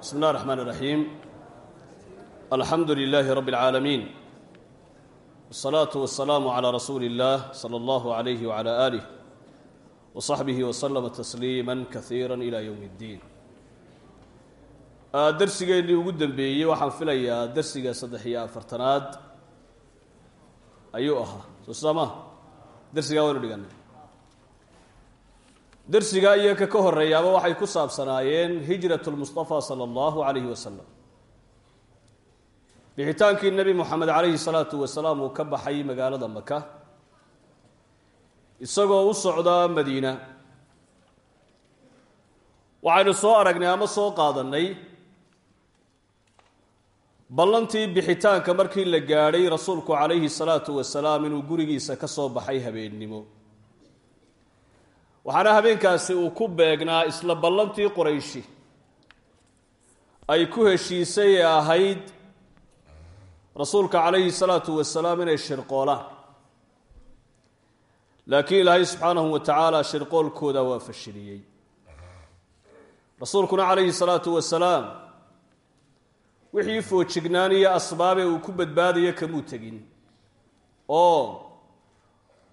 bsmi اllah الرحman الرaحيim alxamdu لlh rb العaalamiin والصlaaة والسlاam عlى rasuuli الlah slى اllah عlyh وعlى آlih وصaxbih وslma تsliima kaثiirا ilى ywm الdiin darsigeennii ugu dembeeyey waxaan filayaa darsiga saddex iyo afartanaad ayuu ahaa soo sama darsigaa waynu dhiganay darsigaa iyo ka ka horeeyaaba waxay ku saabsanaayeen hijrat lmustafa sala allahu calayhi wasalam bixitaankii nebi moxamed calayhi salaatu wasalaam uu ka baxay magaalada maka isagoo u socdaa madiina. Waxaynu soo aragnay ama soo qaadannay ballantii bixitaanka markii la gaadhay rasuulku calayhi salaatu wasalaam inuu gurigiisa ka soo baxay habeennimo waxaana habeenkaasi uu ku beegnaa isla ballantii qorayshi ay ku heshiisay ee ahayd rasuulka calayhi salaatu wasalaam inay shirqoolaan. Laakiin ilaahay subxaanahu wa tacaala shirqoolkooda waa fashiliyey. Rasuulkuna calayhi salaatu wasalaam wixii foojignaan iyo asbaabee uu ku badbaadayo kamuu tegin oo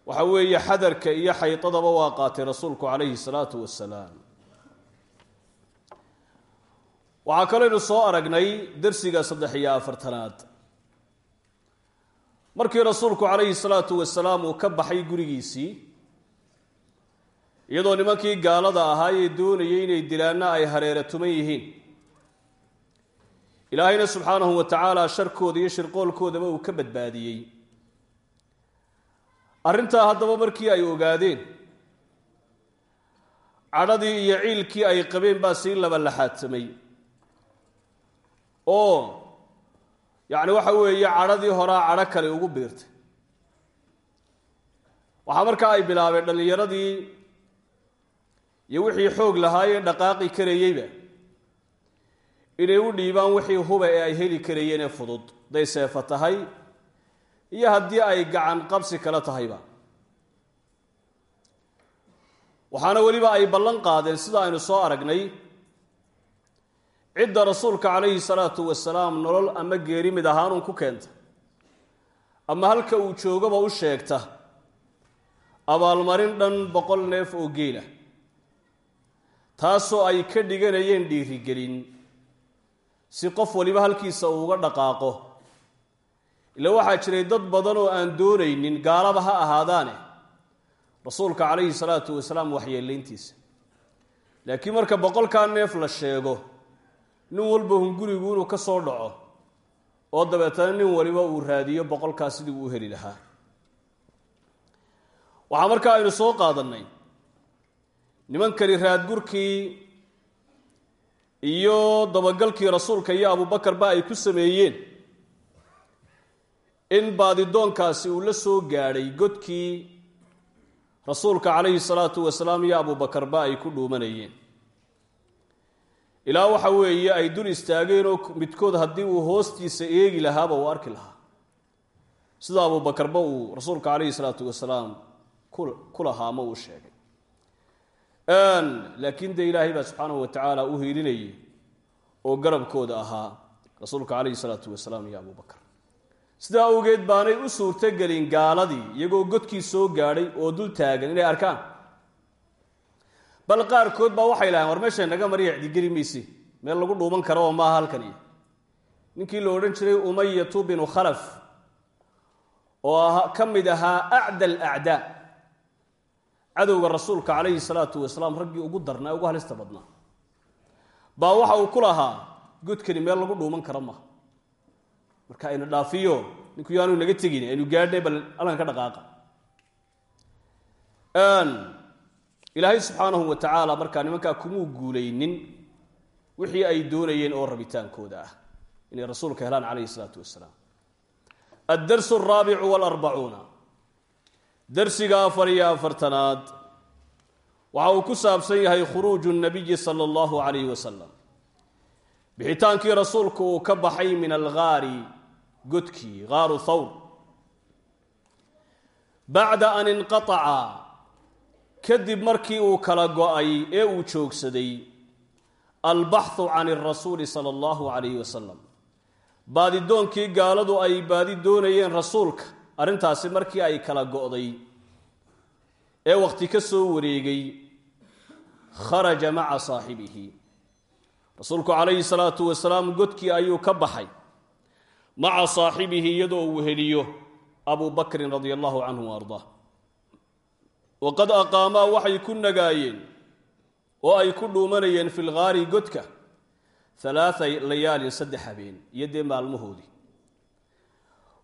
waxa weeye xadarka iyo xaydadaba waa qaatay rasuulku calayhi salaatu wasalaam waxaa kaleynu soo aragnay darsiga saddex iyo afartanaad. Markii rasuulku calayhi salaatu wasalaam uu ka baxay gurigiisii iyadoo nimankii gaalada ahaa ee doonayay inay dilaanna ay hareera tuman yihiin. Ilaahayna subxaanahu wa tacaala sharkooda iyo shirqoolkoodaba uu ka badbaadiyey arrintaa haddaba markii ay ogaadeen cadhadii iyo ciilkii ay qabeen baa sii laba laxaadsamay. Oo yacni waxa weeye cadhadii horaa cadho kale ugu biirtay. Waxaa markaa ay bilaabeen dhallinyaradii iyo wixii xoog lahaayee dhaqaaqi karayeyba inay u dhiibaan wixii huba ee ay heli karayeen ee fudud. Hadday seefa tahay iyo haddii ay gacan qabsi kala tahayba. Waxaana weliba ay ballan qaadeen sida aynu soo aragnay. Cidda rasuulka calayhi salaatu wasalaam nolol ama geeri mid ahaanuun ku keenta. Ama halka uu joogaba u sheegta. Abaalmarin dhan boqol neef oo geela taasoo ay ka dhiganayeen dhiirigelin. Si qof waliba halkiisa uu uga dhaqaaqo ila waxaa jiray dad badan oo aan doonaynin gaalaba ha ahaadaane. Rasuulka calayhi salaatu wasalaam waxyeelayntiisa laakiin marka boqolkaa neef la sheego nin walba hungurigu inuu ka soo dhaco oo dabeetana nin waliba uu raadiyo boqolkaa sidii uu heli lahaa. Waxaa markaa aynu soo qaadannay nimankani raadgurkii iyo dabagalkii rasuulka iyo abuubakarba ay ku sameeyeen in baadidoonkaasi uu la soo gaadhay godkii rasuulka calayhi salaatu wasalaam iyo abuubakarba ay ku dhuumanayeen. Ilaa waxa weeye ay dul istaageenoo midkood haddii uu hoostiisa eegi lahaaba uu arki lahaa. Sida abuubakarba uu rasuulka calayhi salaatu wasalaam ku lahaa ama uu sheegay. Laakiin dee ilaahay baa subxaanahu wa tacaala u hiilinayay oo garabkooda ahaa rasuulka calayhi salaatu wasalaam iyo abuubakar sidaa awgeed baanay u suurtogelin gaaladii iyagoo godkii soo gaadhay oo dul taagan. Inay arkaan. Bal qaarkood baa waxay lahayn war meesha naga mariya icdigeli mayse. Meel lagu dhuuman karo oo maaha halkan iyo. Ninkii la odhan jiray umayatu binu khalaf oo ka mid ahaa acda. Alacdaa cadowga rasuulka calayhi salaatu wasalaam raggii ugu darnaa ugu halista badnaa. Baa waxa uu ku lahaa godkani meel lagu dhuuman karo maaha marka aynu dhaafiyo ninku yaanu naga tegin aynu gaadhnay bal alkan ka dhaqaaqa. Ilaahay subxaanahu wa tacaala markaa nimankaa kumuu guulaynin wixii ay doonayeen oo rabitaankooda ah. Inay rasuulka helaan calayhi salaatu wasalaam addarsu alraabicu waalarbacuuna darsiga afar iyo afartanaad. Waxa uu ku saabsan yahay khuruuju nabiyi sala allahu calayhi wasalam bixitaankii rasuulku uu ka baxay min algaari godkii gaaru thawr. Bacda an inqataca kadib markii uu kala go'ay ee uu joogsaday albaxu can rasuuli sala allahu calayhi wasalam baadidoonkii gaaladu ay baadi doonayeen rasuulka arrintaasi markii ay kala go'day ee wakhti ka soo wareegay kharaja maca saaxibihi. Rasuulku calayhi salaatu wasalaam godkii ayuu ka baxay maca saaxibihi iyadoo uu heliyo abu bakrin radia allahu canhu ardaa. Waqad aqaamaa waxay ku nagaayeen oo ay ku dhuumanayeen fi lgaari godka halaaa layaalin saddex habeen iyo dee maalmahoodii.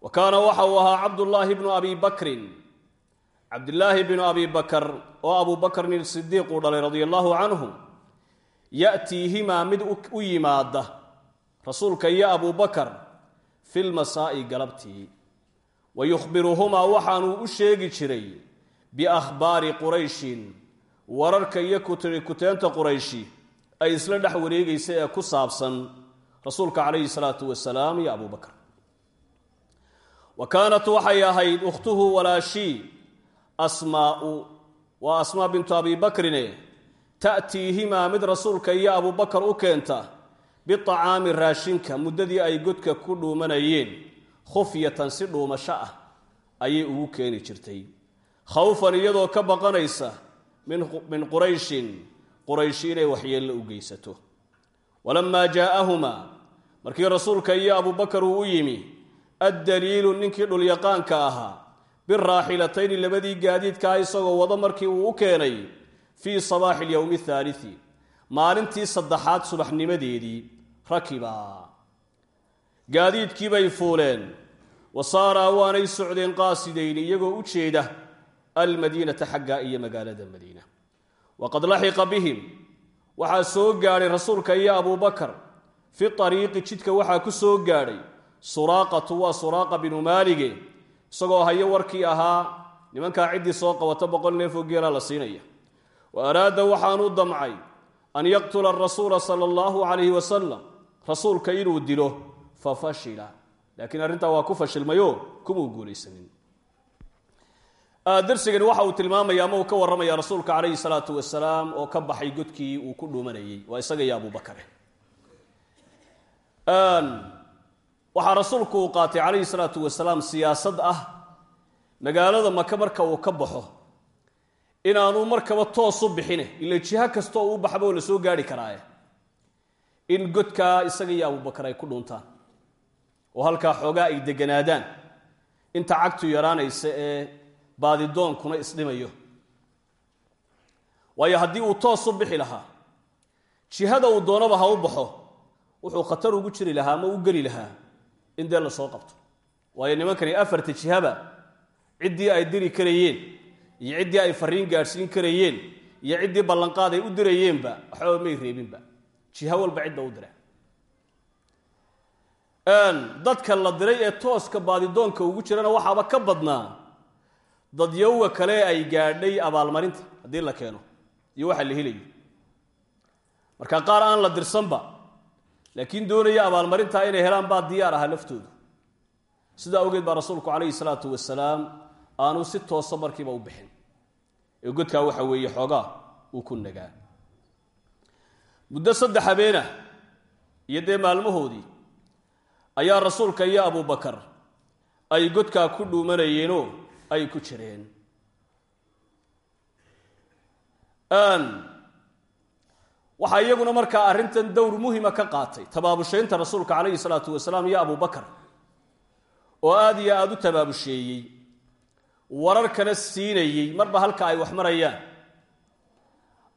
Wa kaana waxa uu ahaa cabdullaahi bnu abi bakrin cabdillaahi bnu abi bakar oo abu bakrin sidiiq uu dhalay radia allahu canhu ya'tiihimaa mid u yimaada rasuulka iyo abu bakar fi lmasaa'i galabtii wa yukhbiruhumaa waxaanuu u sheegi jiray biakhbaari qurayshin wararka iyo kuteenta qurayshi ay isla dhex wareegaysa ee ku saabsan rasuulka calayhi salaatu wasalaam iyo abu bakar wa kaanat waxay ahayd ukhtuhu walaashii asmaa'u waa asmaa bintu abi bakrine ta'tiihimaa mid rasuulka iyo abu bakar u keenta biطacaami raashinka muddadii ay godka ku dhuumanayeen khufyatan si dhuumasho ah ayay ugu keeni jirtay. Khawfan iyadoo ka baqanaysa min qurayshin qurayshi inay waxyeello u geysato. Walamaa jaa'ahumaa markii rasuulka iyo abubakar uu u yimi addaliilu ninkii dhulyaqaanka ahaa biraaxilatayni labadii gaadiidkaa isagoo wado markii uu u keenay fii sabaaxi alyowmi athaaliti maalintii saddexaad subaxnimadeedii rakibaa gaadiidkii bay fuuleen. Wa saaraa waanay socdeen qaasidayni iyagoo u jeeda almadiinata xaggaa iyo magaalada madiina. Waqad laxiqa bihim. Waxaa soo gaadhay rasuulka iyo abubakar fi ariiqi jidka waxaa ku soo gaadhay. Suraaqatu waa suraaqa binu maalige. Isagoo hayo warkii ahaa nimankaa ciddii soo qabato boqol neefoo geelaa la siinaya. Wa araada waxaanuu damcay an yaqtula arasuula sala allahu calayhi wasalam rasuulka inuu dilo fa fashila. Laakiin arrintaa waa ku fashilmayo kumuu guulaysanin. Darsigani waxa uu tilmaamaya ama uu ka warramaya rasuulka calayhi salaatu wasalaam oo ka baxay godkii uu ku dhuumanayey. Waa isaga iyo abubakare waxaa rasuulku uu qaatay calayhi salaatu wasalaam siyaasad ah. Magaalada maka marka uu ka baxo inaanu markaba toos u bixine ila jiho kastaoo uu baxba oo la soo gaari karaaye in godkaa isaga iyo abubakar ay ku dhuuntaan oo halkaa xoogaa ay deganaadaan. Inta cagtu yaraanaysa ee baadidoonkuna isdhimayo. Waayo haddii uu toos u bixi lahaa jihada uu doonaba ha u baxo wuxuu khatar ugu jiri lahaa ama u geli lahaa in dee la soo qabto. Waayo nimankani afarta jihaba ciddii ay diri karayeen iyo ciddii ay fariin gaadhsiin karayeen iyo ciddii ballanqaad ay u dirayeenba waxbaba may reebinba jiho walba cidba u dira. Dadka la diray ee tooska baadidoonka ugu jirana waxaaba ka badnaa dadyowga kale ay gaadhay abaalmarinta haddii la keeno iyo waxa la helayo. Marka qaar aan la dirsanba laakiin doonaya abaalmarintaa inay helaan baa diyaar aha laftoodu sidaa awgeed baa rasuulku calayhi salaatu wasalaam aanu si toosa markiiba u bixin. Ee godkaa waxa weeye xoogaa uu ku nagaa muddo saddex habeenah iyo dee maalmahoodii ayaa rasuulka iyo abubakar ay godkaa ku dhuumanayeenoo ay ku jireen. Waxaa iyaguna markaa arrintan dowr muhima ka qaatay tabaabushaynta rasuulka calayhi salaatu wasalaam iyo abubakar oo aada iyo aada u tabaabusheeyey wararkana siinayey marba halka ay wax marayaan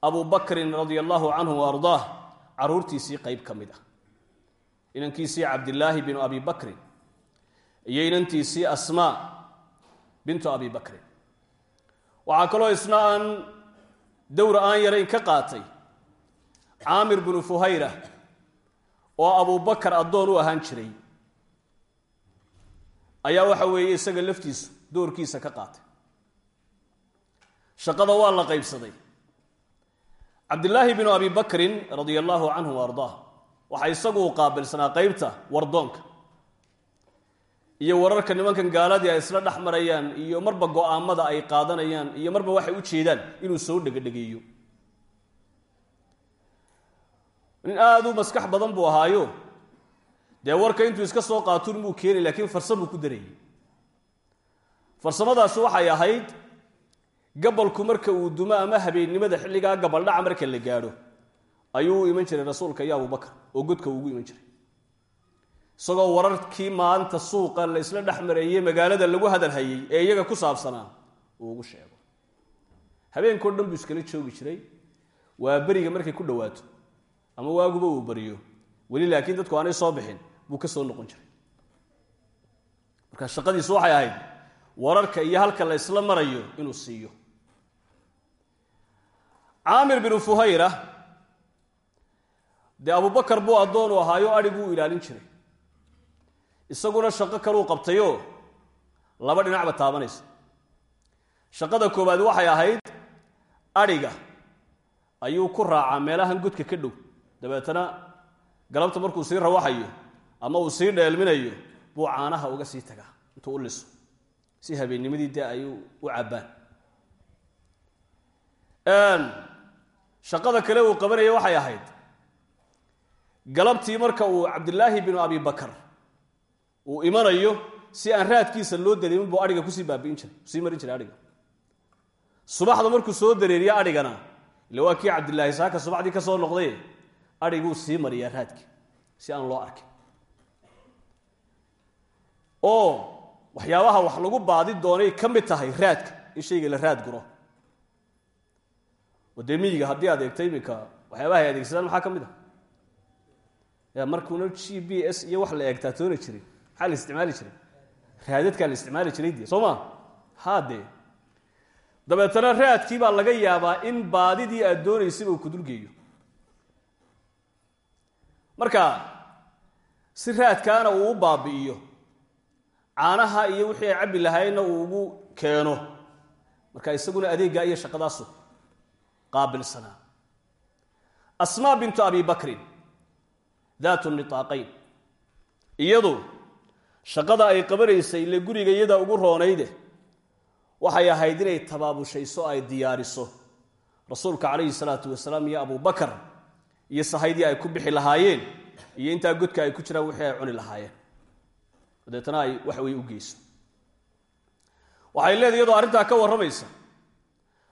abubakrin radia allahu canhu wa ardaah carruurtiisii qeyb ka mid ah. Inankiisii cabdillaahi binu abi bakrin iyo inantiisii asmaa bintu abi bakrin. Waxaa kaloo isna aan dowra aan yarayn ka qaatay caamir binu fuhayra oo abubakar addoon u ahaan jiray. Ayaa waxa weeye isaga laftiisu doorkiisa ka qaatay. Shaqada waa la qaybsaday cabdillaahi binu abi bakrin radia allaahu canhu wa ardaah. Waxaa isagu qaabilsanaa qeybta wardoonka iyo wararka nimankan gaaladii ay isla dhex marayaan iyo marba go'aamada ay qaadanayaan iyo marba waxay u jeedaan inuu soo dhegedhegeeyo nin aada u maskax badan buu ahaayo dee warka intuu iska soo qaatun muu keeni laakiin farsamuu ku darayay farsamadaasi waxay ahayd gabalku marka uu dumo ama habeennimada xilligaa gabaldhaca marka la gaadho ayuu u iman jiray rasuulka iyo abubakar oo godka ugu iman jiray. Isagoo wararkii maanta suuqa la isla dhex mareeyey magaalada lagu hadalhayey ee iyaga ku saabsanaa uu ugu sheego. Habeenkao dhan buu iskala joogi jiray. Waa beriga markay ku dhowaato ama waaguba uu bariyo weli laakiin dadku aanay soo bixin buu ka soo noqon jiray. Marka shaqadiisu waxay ahayd wararka iyo halka la isla marayo inuu siiyo caamir binu fuhayra dee abubakar buu addoon u ahaayo adhiguu u ilaalin jiray. Isaguna shaqo kaluu qabtayoo laba dhinacba taabanaysa. Shaqada koowaad waxay ahayd adhiga ayuu ku raacaa meelahan godka ka dhow. Dabeetana galabta markuu sii rawaxayo ama uu sii dheelminayo buu caanaha uga sii tagaa intuu u liso. Si habeennimadii dee ay u cabbaan shaqada kale uu qabanaya waxay ahayd galabtii marka uu cabdilaahi binu abi bakar uu imanayo si aan raadkiisa loo dareemin buu adhiga ku sii baabi'in jiray ku sii marin jiray adhiga subaxda markuu soo dareeriyo adhigana ille waa kii cabdilaahi saaka subaxdii ka soo noqday adhiguu sii mariyaa raadkii si aan loo arkin. Oo waxyaabaha wax lagu baadi doonay ka mid tahay raadka in shayga la raad guro dee miyiga haddii aad eegto iminka waxyaabaha ay adeegsadaan maxaa ka mid ah? Ya markuuna g b s iyo wax la eegtaa toona jirin maxaa isticmaali jiray? Raadadkaa la isticmaali jiray dee soo dee. Dabeetana raadkii baa laga yaabaa in baadidii aad doonaysaba uu kudulgeeyo marka si raadkaana uu u baabi'iyo caanaha iyo wixii ay cabbi lahaayna uu ugu keeno marka isaguna adeeggaa iyo shaqadaasu qaabilsanaa asmaa bintu abi bakrin daatu nitaaqayn iyadu shaqada ay qabanaysay ile guriga iyadaa ugu roonayde waxay ahayd inay tabaabushayso ay diyaariso rasuulka calayhi salaatu wasalaam iyo abubakar iyo sahaydii ay ku bixi lahaayeen iyo intaa godka ay ku jiraan wixii ay cuni lahaayeen dabeetana ay wax wey u geyso waxay leedahay iyadoo arrintaa ka warramaysa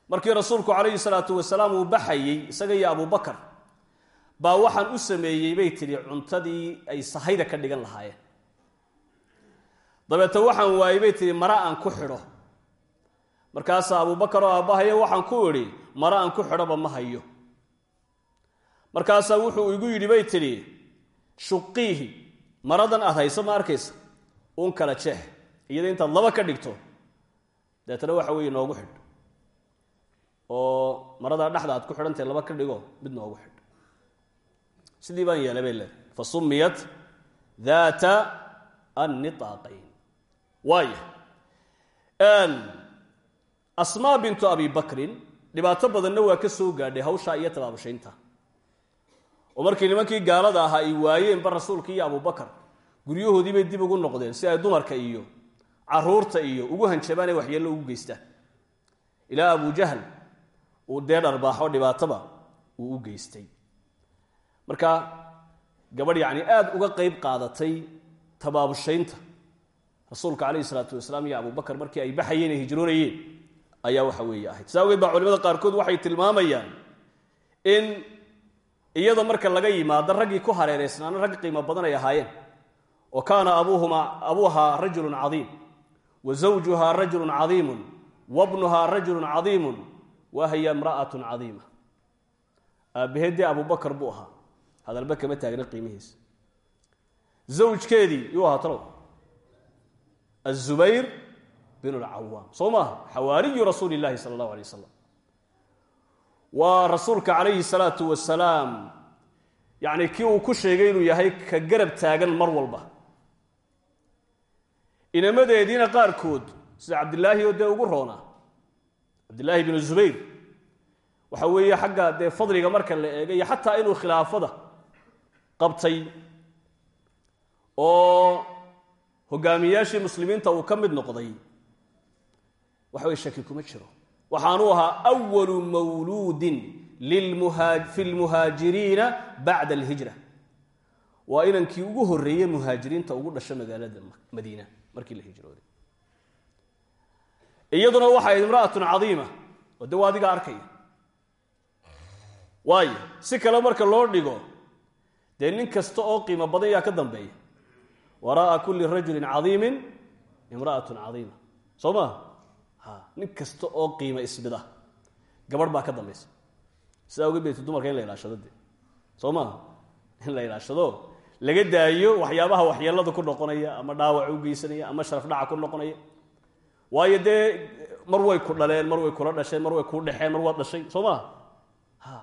markii rasuulku calayhi salaatu wasalaam uu baxayey isaga iyo abubakar baa waxaan u sameeyey bay tidhi cuntadii ay sahayda ka dhigan lahaayeen. Dabeete waxaan waayey bay tidhi mara aan ku xidho. Markaasaa abubakar oo aabbahayo waxaan ku idhi mara aan ku xidhoba ma hayo. Markaasaa wuxuu igu yidhi bay tidhi shuqiihi maradan aad hayso ma arkaysa? Un kala jeex iyada intaad laba ka dhigto. Deetana waxa weeye noogu xidh oo maradaa dhexda aad ku xidhantahay laba ka dhigo mid noogu xidh. Sidii baan yeelay bay leedahay. Fa sumiyat daata annitaaqayn waaya asmaa bintu abi bakrin dhibaato badanna waa ka soo gaadhay hawshaa iyo tabaabushaynta. Oo markii nimankii gaalada ahaa ay waayeenba rasuulka iyo abubakar guryahoodii bay dib ugu noqdeen si ay dumarka iyo carruurta iyo ugu hanjabaan ee waxyeello ugu geystaan. Ilaa abujahl uu dee dharbaaxo dhibaataba uu u geystay. Marka gabadh yacni aada uga qeyb qaadatay tabaabushaynta. Rasuulka calayhi salaatu wasalaam iyo abubakar markii ay baxayeen ay hijroonayeen ayaa waxa weeye ahayd. Saa awgeed baa culimada qaarkood waxay tilmaamayaan in iyada marka laga yimaado raggii ku hareereysnaana rag qiimo badan ay ahaayeen. Wa kaana abuuhuma abuuhaa rajulun cadiim wa zawjuhaa rajulun cadiimun wabnuhaa rajulun cadiimun wa hiya imra'atun cadiima aabbaheeddii abubakar buu ahaa. Hadalba kama taagna qiimihiisa zawjkeedii yuu ahaa talow. Azubayr bin lcawaam soo maaha xawaariyu rasuuli llahi sala allahu alay wasalam waa rasuulka calayhi salaatu wasalaam yacni kii uu ku sheegay inuu yahay ka garab taagan mar walba. Inamadeediina qaarkood sida cabdilaahi oo dee ugu roonaa cabdillaahi binu zubayr. Waxa weeye xagga dee fadliga marka la eegay iyo xataa inuu khilaafada qabtay oo hogaamiyaashii muslimiinta uu ka mid noqday waxa weye shaki kuma jiro. Waxaanuu ahaa awalu mawluudin fi lmuhaajiriina bacda alhijra. Waa inankii ugu horreeyey muhaajiriinta ugu dhasha magaalada madiina markii la hijrooday iyaduna waxay imra'atun cadiima oo de waa adiga arkaya. Si kale marka loo dhigo dee nin kasta oo qiimo badan yaa ka dambeeya. Waraa'a kulli rajulin cadiimin imra'atun cadiima. Soo ha nin kasta oo qiimo isbida. Gabadh baa ka dambaysa sidaa uga beeto dumarka in la ilaashado de soo maaha in la ilaashado laga daayo waxyaabaha waxyeelada ku noqonaya ama dhaawac u geysanaya ama sharaf dhaca ku noqonaya waayo dee mar way ku dhaleen mar way kula dhasheen mar way kuu dhexeen mar waad dhashay soo maaha ha.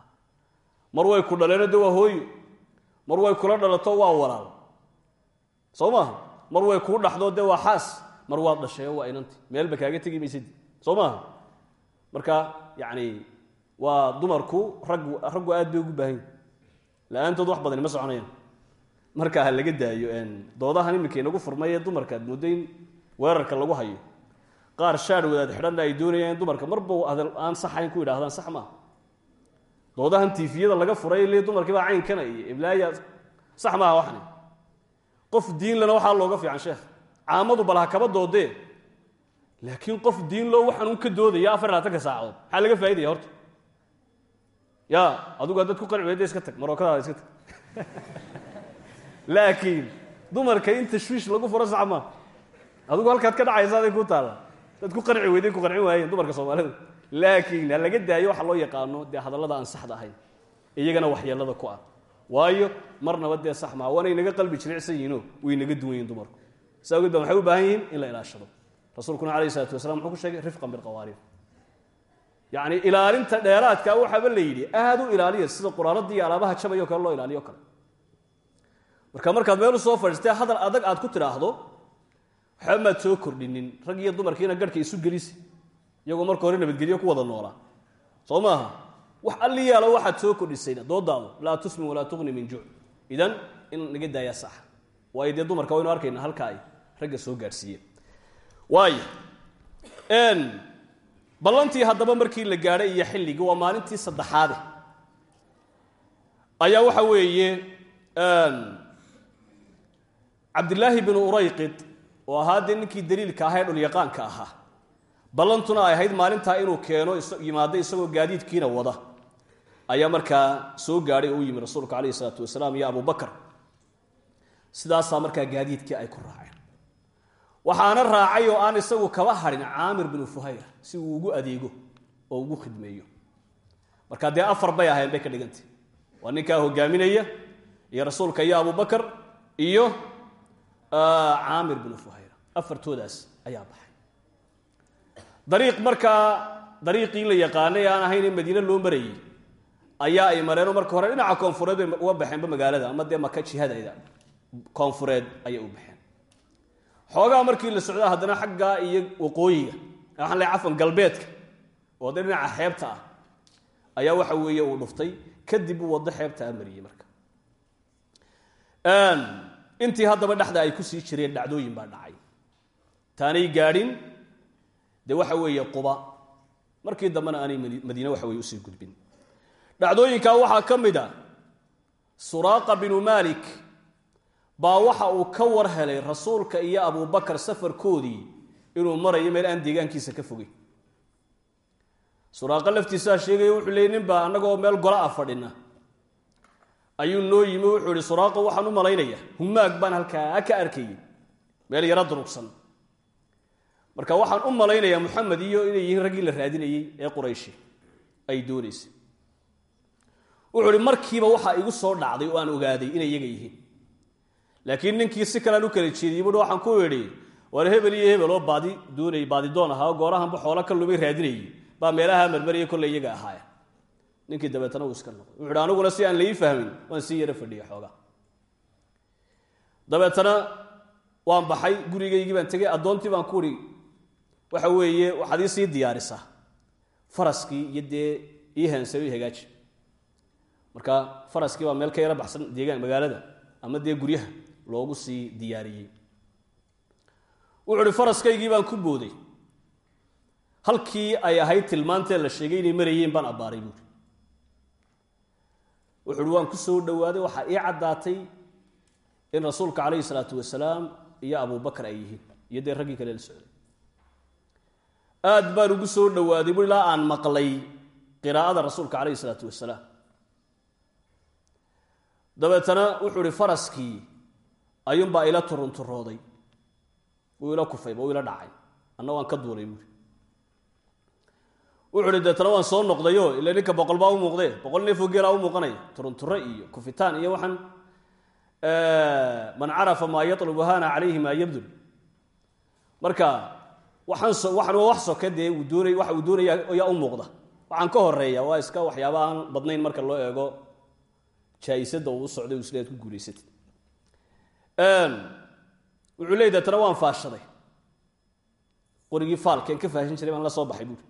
Mar way ku dhaleeno de waa hooyo. Mar way kula dhalato waa walaal. Soo maaha mar way kuu dhaxdo de waa xaas. Mar waad dhashayo waa inanti. Meelba kaaga tegi maysadi soo maaha marka yacni waa dumarku raggu raggu aad bay ugu baahan yihiin la'aantood wax badani ma soconayaan. Marka ha laga daayo doodahan iminka inagu furmay ee dumarka aad mooddo weerarka lagu hayo qaar shaadh wadaad xidhanna ay doonayaan in dumarka marba hadal aan saxayn ku yidhahdaan sax maaha. Doodahan tiifiyada laga furay le dumarkii baa caynkana iyo iblaaya sax maaha waxni qof diin lena waxaa looga fiican sheekh. Caamadu bal kaba doodee laakiin qof diin loo waxaan ka doodaya afar labaatanka saacadood. Maxaa laga faa'idaya horta? Ya adigu haddaad ku qanci weyda iska tag marookadaada iska tag. Laakiin dumarka in tashwiish lagu furo sax maa adigu halkaad ka dhacaysa aday ku taalla dad ku qanci weyday ku qancin waayeen dumarka soomaalidu laakiin laga daayo waxa loo yaqaano dee hadallada aan saxda ahayn iyagana waxyeelada ku ah. Waayo marnaba dee sax maha waanay naga qalbi jilicsan yihiinoo way naga duwan yihiin dumarku. Saa waxay u baahan yihiin in la ilaashado. Rasuulkuna alayh isalaatu wasalaam muxuu ku sheegay rifqan bilqawaariir yacni ilaalinta dheeraadka waxaaba la yidhi aad u ilaaliya sida quraaradii iyo alaabaha jabayo kale loo ilaaliyo kale. Marka markaad meel u soo fadhiistee hadal adag aad ku tidhaahdo waxba maad soo kordhinin rag iyo dumarkiina garhka isu gelisi iyagoo marka hore nabadgelyo ku wada noolaa soo maaha? Wax alli yaalo waxaad soo kordhisayna doodaado laa tusmin walaa tuqni min juuc. Idan in naga daaya sax. Waayo dee dumarka waynu arkayna halka ay ragga soo gaadhsiiyeen. Waayo ballantii haddaba markii la gaadhay iyo xilligii waa maalintii saddexaade. Ayaa waxa weeye cabdilaahi binu urayqid oo ahaa ninkii daliilka ahaa ee dhulyaqaanka ahaa. Ballantuna ay ahayd maalintaa inuu keeno yimaado isagoo gaadiidkiina wada. Ayaa markaa soo gaadhay oo u yimi rasuulka calayhi isalaatu wasalaam iyo abubakar sidaasaa markaa gaadiidkii ay ku raaceen. Waxaana raacay oo aan isagu kaba hadhin caamir binu fuhayra si uu ugu adeego oo ugu khidmeeyo. Marka dee afar bay ahayn bay ka dhigantay. Waa ninkaa hogaaminaya iyo rasuulka iyo abubakar iyo caamir binu fuhayra afartoodaas ayaa baxay. Dariiq markaa dariiqii la yaqaanay aan ahayn in madiine loo marayey ayaa ay mareenoo marka hore dhinaca koonfureed bay uga baxeenba magaalada ama dee maka jihadayda koonfureed ayay u baxeen. Xoogaa markii la socdaa haddana xaggaa iyo waqooyiga waxaan le cafan galbeedka oo dhinaca xeebta ah ayaa waxa weeye uu dhuftay kadib uu waddo xeebta a mariyey marka. Intii haddaba dhexda ay ku jireen dhacdooyin baa dhacay taanay gaadhin dee waxa weeye quba. Markii dambena aanay madiine waxa weye u sii gudbin. Dhacdooyinkaa waxaa ka mid a suraaqa binu malik baa waxa uu ka war helay rasuulka iyo abubakar safarkoodii inuu marayo meel aan deegaankiisa ka fogey suraaqa laftiisaa sheegaya wuxuu leeyay nin baa annagoo meel gola ah ayuu noo yimi wuxuu ihi waxaan u malaynaya. Humaag baan halkaa ka arkayay. Meel yaro durugsan marka waxaan u malaynayaa moxamed iyo inay yihiin raggii la raadinayey ee qurayshi ay doonaysay. Wuxuu ihi markiiba waxaa igu soo dhacday oo aan ogaaday inay iyaga yihiin. Laakiin ninkii si kalean u kala jeediyey buui waxaan ku idhi war hebel iyo hebel oo baadi doonayay baadidoon ahaa oo goorahanba xoolo ka lumay raadinayay baa meelaha marmaraya kolle iyaga ahaaya ninkii dabeetana uu iska noqday. Wuxu uhi aniguna si aan lai fahmin waan sii yaro fadhiya xoogaa. Dabeetana waan baxay gurigaygii baan tegey addoontii baan ku idhi waxa weeye waxaad ii sii diyaarisaa faraskii iyo dee ii heensayo i hagaaji marka faraskii baa meel ka yaro baxsan deegaan magaalada ama dee guryaha loogu sii diyaariyey. Wuxuu uhi faraskaygii baan ku booday. Halkii ay ahayd tilmaantee la sheegay inay marayeen baan abbaaray buuri wuxu uhi waan ku soo dhowaaday waxaa ii caddaatay in rasuulka calayhi salaatu wasalaam iyo abubakar ay yihiin iyo dee raggii kale la socday aad baan ugu soo dhowaaday bu ilaa aan maqlay qiraa'ada rasuulka calayhi salaatu wasalaam. Dabeetana wuxuu ihi faraskii ayuunbaa ila turunturooday. Wuu ila kufayba wuu ila dhacay. Anna waan ka duulay buuri wuxu uhi deetana waan soo noqdayo ila ninka boqol baa u muuqdee boqol neefoo geelaa u muuqanaya turunture iyo kufitaan iyo waxaan man carafa maa yatlubu hana calayhi maa yabdul. Marka waxaan wax soke dee uu doonay waxa uu doonaya ayaa u muuqda. Waxaan ka horreeya waa iska waxyaaba badnayn marka loo eego jaa-isada uu socday u isleed ku guulaysatay wuxuu leey deetana waan faashaday. Qorigii faalkeen ka faashin jiray baan la soo baxay buuri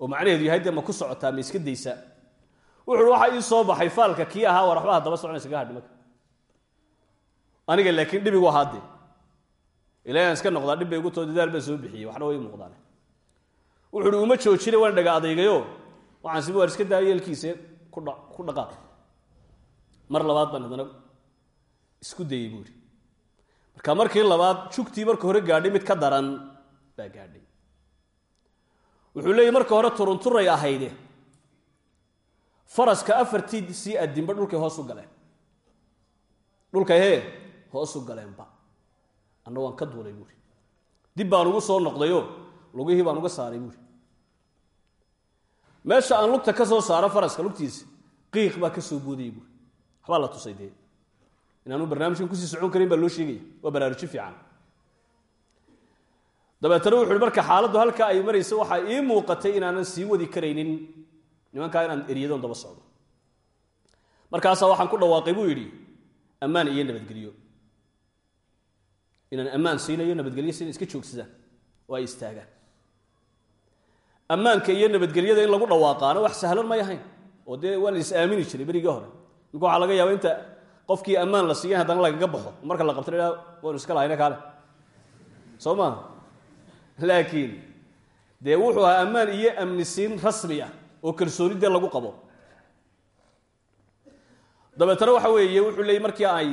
oo macnaheedu yahay dee ma ku socotaa ma iska daysaa? Wuxu uhi waxaa ii soo baxay faalka kii ahaa war waxba hadaba soconaysa ka hadhi aniga laakiin dhibigu ahaa dee ilahi aan iska noqdaa dhib bay igu too dadaal soo bixiyey waxna way muuqdaan wuxu uma joojina waan dhaga adaygayo waxaan sibi waar iska daayo yeelkiisa kudha ku dhaqaaq mar labaad baan haddana isku dayey buuri marka markii labaad jugtii marka hore gaadhay mid ka daran baa gaadhay. Wuxuu leeyay marka hore turunturay ahayde. Faraska afartii sii adinba dhulkay hoos u galeen. Dhulkay hee hoos u galeenba anna waan ka duulay buuri dib baan ugu soo noqdayo lugihii baan uga saaray buuri meesha aan lugta ka soo saaro faraska lugtiisa qiiq baa ka soo boodayay buuri waxbaa la tusay dee. Inaanu barnaamijkan ku sii socon karin baa loo sheegaya. Waa baraaruji fiican. Dabeetana wuxu marka xaaladdu halkaa ay maraysa waxaa ii muuqatay inaanan sii wadi karaynin. Nimankaa inaan eryadoon daba socdo. Markaasaa waxaan ku dhawaaqay buu yidhi ammaan iyo nabadgelyo inaan ammaan siinayo nabadgelyo sina iska joogsadaan oo ay istaagaan. Ammaanka iyo nabadgelyada in lagu dhawaaqaana wax sahlan may ahayn. Oo dee waa la is aamini jiray berigii hore. Mika waxaa laga yaaba inta qofkii ammaan la siiyan haddana lagaga baxo marka la qabta ha waanu iska lahayna kaale. Soo laakiin dee wuxuu ahaa ammaan iyo amnisiin rasmi ah oo kalsooni dee lagu qabo. Dabeetana waxa weeye wuxuu leeyay markii ay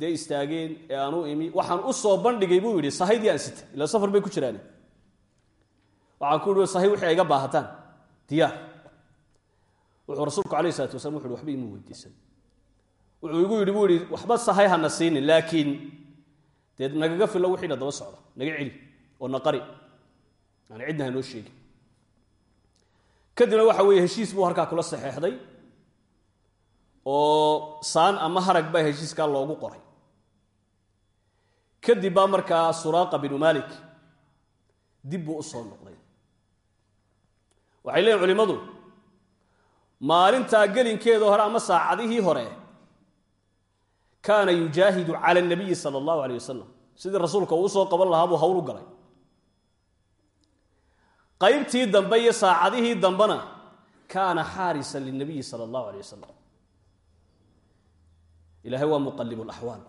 dee istaageen ee aan u imi waxaan u soo bandhigay buu yidhi sahaydii aan sitay ila safar bay ku jiraan waxaan ku yihi sahay wixii ay ga baahataan. Diyaar. Wuxuu rasuulku alayh isalatu waslam wuxu waxba ima weydiisan. Wuxuu igu yidhi buu yihi waxba sahay hana siinin laakiin dee nagaga filo wixiina daba socda naga celi oo na qari cidna hanoo sheegin. Kadibna waxa weeye heshiis buu halkaa kula saxeexday oo saan ama harag baa heshiiskaa loogu qoray kadib baa markaa suraaqa binu malik dib buu u soo noqday. Waxay leeyihiin culimmadu maalintaa gelinkeeda hore ama saacadihii hore kaana yujaahidu cala nabiyi sala allahu aleyh wasalam sidii rasuulka uu u soo qaban lahaa buu hawl u galay. Qaybtii dambe iyo saacadihii dambena kaana xaarisan lilnabiyi sala allahu aleyh wasalam ilaahay waa muqalib laxwaal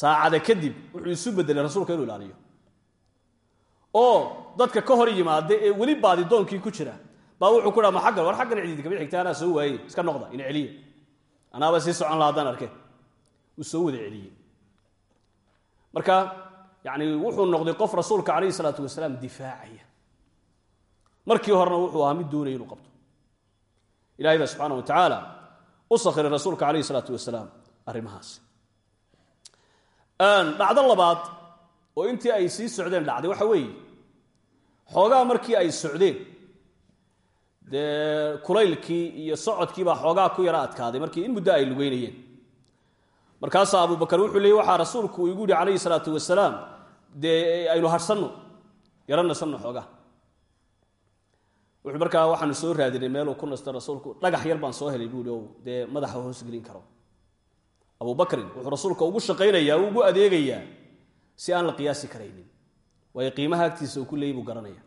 saacada kadib wuxuu isu bedelay rasuulka inuu ilaaliyo. Oo dadka ka hor yimaada ee weli baadidoonkii ku jira baa wuxuu ku dhaha ma aggan war xaggan cidid kama xigta soo waayey iska noqda ina celiye. Anaaba sii socon laha haddaan wuu soo wada celiyey. Marka yani wuxuu noqday qof rasuulka calayhi salaatu wasalaam difaacaya. Markii horena wuxuu ahaa mid doonaya inuu qabto. Ilahay baa subxaana wa tacaala u sakhiray rasuulka calayhi salaatu wasalaam arrimahaas dhacdo labaad oo intii ay sii socdeen dhacday waxa weeye xoogaa markii ay socdeen dee kulaylkii iyo socodkii baa xoogaa ku yaro adkaaday markii in muddo ay lugeynayeen. Markaasaa abubakar wuxuu leeyay waxaa rasuulku uu igu calayhi salaatu wasalaam dee aynu harsanno yaro nasanno xoogaa. Wuxuu markaa waxaanu soo raadinay meeluu ku nasto rasuulku dhagax yar baan soo helay buuhi o dee madaxa hoosgelin karo abubakrin wuxuu rasuulka ugu shaqaynayaa ugu adeegayaa si aan la qiyaasi karaynin. Waayo qiimaha agtiisa uu ku leeyay buu garanaya.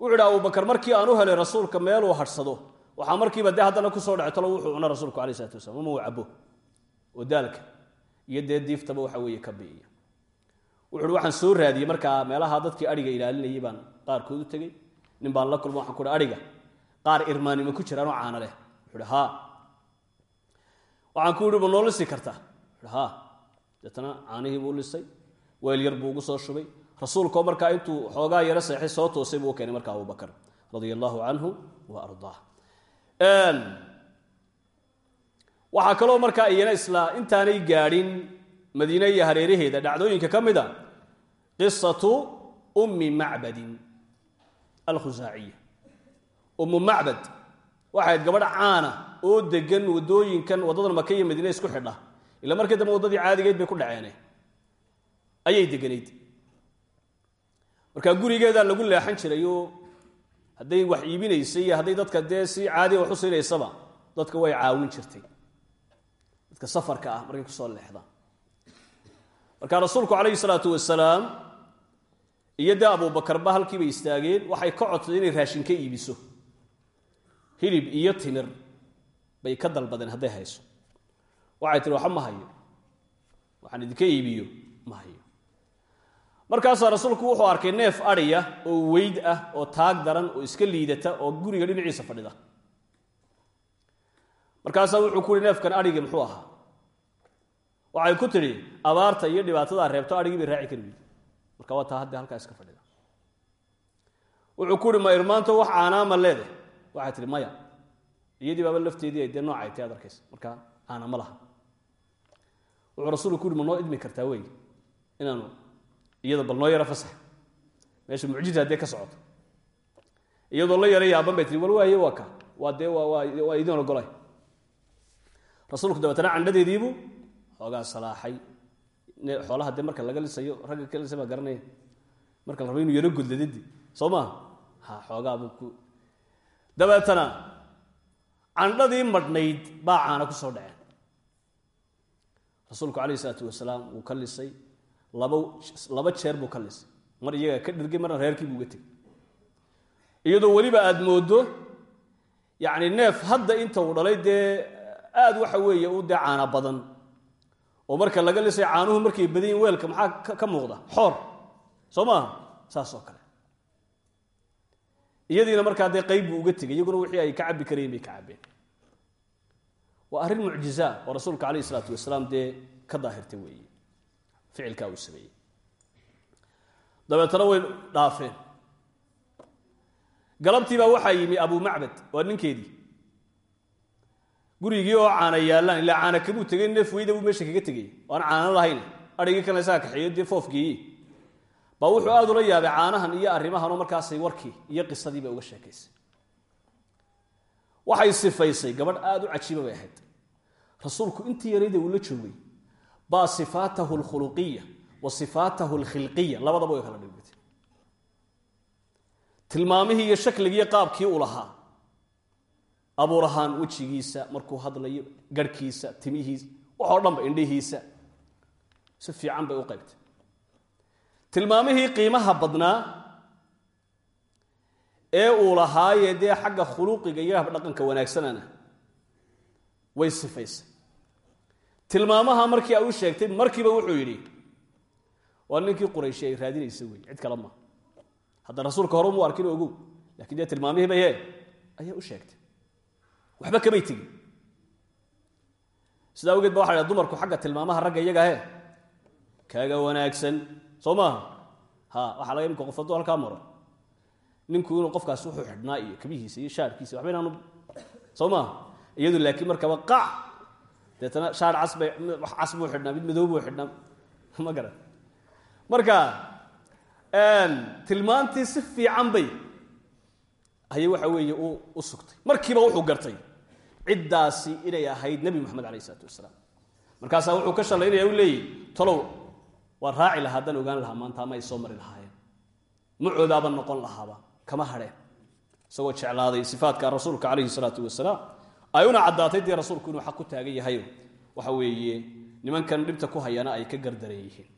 Wuxu idhi abubakar markii aan u helay rasuulka meeluu hadhsado waxaa markiiba dee haddana ku soo dhacay talo wuxuu cuna rasuulku alay uma uu cabo oo daalka iyo diiftaba waxa weeye ka bi'iya. Wuxu uhi soo raadiyey markaa meelaha dadkii adhiga ilaalinayay baan qaarkood u tegey nin baan la kulmo waxaan ku uhi qaar irmaanimo ku jiraanoo caana leh waxaan ku yihi noo lisi kartaa. Ha. Deetana caanihii buu lisay weel yar buu ugu soo shubay. Rasuulkoo markaa intuu xoogaa yaro seexay soo toosay buu keenay markaa abubakar radia allahu canhu wa ardaah. Waxaa kaloo markaa iyana isla intaanay gaadhin madiine iyo hareeraheeda dhacdooyinka ka mid a qisatu ummi macbadin alkhusaaciya ummu macbad waxayd gabadh caana oo degan wadooyinkan waddadan maka iyo madiine isku xidha. Ila markii dambe waddadii caadigeed bay ku dhaceene. Ayay deganayd. Markaa gurigeedaa lagu leexan jiray oo hadday wax iibinaysay iyo hadday dadka dee si caadiya wax u siinaysaba dadka way caawin jirtay. Dadka safarka ah markay ku soo leexdaan markaa rasuulku calayhi salaatu wasalaam iyo dee abuubakarba halkiibay istaageen waxay ka codsaday inay raashin ka iibiso hilib iyo timir bay ka dalbadeen hadday hayso. Waxay tihi waxa ma hayo. Waxaan idinka iibiyo ma hayo. Markaasaa rasuulku wuxuu arkay neef adhiya oo weyd ah oo taag daran oo iska liidata oo guriga dhinaciisa fadhida. Markaasaa wuxuu ku yihi neefkan adhigii muxuu ahaa? Waxay ku tidhi abaarta iyo dhibaatadaa reebto adhigii bay raaci kari weydi marka waa taa haddee halkaa iska fadhida. Wuxuu ku yihi ma irmaanto wax caanaama leede waxay tihi maya iyadii baaba lafteedii dee noocay tay ad arkaysa. Markaa caana ma laha. Wuxuu rasuulku ku yihi ma noo idmi kartaa wey inaanu iyada bal noo yaro fasax. Meesha mucjiza haddee ka socoto. Iyadoo la yara yaaban bay tii wal waaye waa ka. Waa dee waa idiin ogolay rasuulku dabeetana candhadeediibuu xoogaa salaaxay. Xoolaha dee marka laga lisayo ragga ka lisay baa garanaya. Marka la rabo inuu yaro godladadi soo maa ha xoogaabuu ku dabeetana candhadii madhnayd baa caana ku soo dhaceen. Rasuulku calayhi isalaatu wasalaam wuu ka lisay laba laba jeer buu ka lisay. Mar iyaga ka dhirgay marna reerkii buu uga tegay iyadoo weliba aada moodo yacni neef hadda inta uu dhalay dee aada waxa weeye u dee caana badan. Oo marka laga lisay caanuhu markay badan yihiin weelka maxaa ka muuqda? Xoor. Soo maaha? Saas oo kale iyadiina markaa dee qayb buu uga tegay iyaguna wixii ay ka cabbi karayeen bay ka cabbeen. Waa arrin mucjiza oo rasuulka calayhi isalaatu wasalaam dee ka daahirtay weeye ficilkaa uu sameeyey. Dabeetana way dhaafeen. Galabtii baa waxaa yimi abu macbad waa ninkeedii. Gurigii oo caana yaallaan ilaa caana kamuu tegay neef weyda buu meesha kaga tegay. O aan caana lahayn adhigii kana isaga kaxeeyo dee foofgeeye baa wuxuu aada ula yaabay caanahan iyo arrimahanoo markaasay warkii iyo qisadii bay uga sheekaysay. Waxay sifaysay gabadh aada u cajiiba bay ahayd. Rasuulku intii yarayda uu la joogay baa sifaatahu alkhuluqiya wa sifaatahu alkhilqiya labadaba way kala dhigtay. Tilmaamihii iyo shakligiiyo qaabkii uu lahaa abuur ahaan wejigiisa markuu hadlayo garhkiisa timihiisa waxoo dhanba indhihiisa si fiican bay u qaybtay tilmaamihii qiimaha badnaa ee uu lahaayee dee xagga khuluqiga iyo dhaqanka wanaagsanana way sifaysay tilmaamaha markii ay u sheegtay markiiba wuxuu yidhi waa ninkii qurayshi ay raadinaysa wey cid kale maa hadda rasuulka hore umu arkin ogow laakiin dee tilmaamihiiba ye ayaa u sheegtay. Waxba kamay tegin sidaa awgeed ba waxa dumarku xagga tilmaamaha ragga iyaga he kaaga wanaagsan soo ha waxaa laga imika qof hadduu halkaa maro. Ninku inuu qofkaasi wuxuu xidhnaa iyo kabihiisa iyo shaarkiisa waxba inaanu soo iyadu laakiin markaba qac deetana shaar cas bay wax cas buu xidhnaa mid madow buu xidhnaa. Ma garan. Marka tilmaantii si fiican bay ayay waxa weeye u sugtay. Markiiba wuxuu gartay ciddaasi inay ahayd nebi moxamed markaasaa wuxuu ka shallaynaya u leeyahy talow waa raaci lahaa haddaan ogaan lahaa maanta ama ay soo mari lahaayeen. Macoodaaba noqon lahaaba. Kama hadheen isagoo jeclaaday sifaadka rasuulka calayhi salaatu wasalaam. Ay una caddaatay dee rasuulku inuu xaq ku taagan yahayo. Waxa weeye nimankan dhibta ku hayana ay ka gardaran yihiin.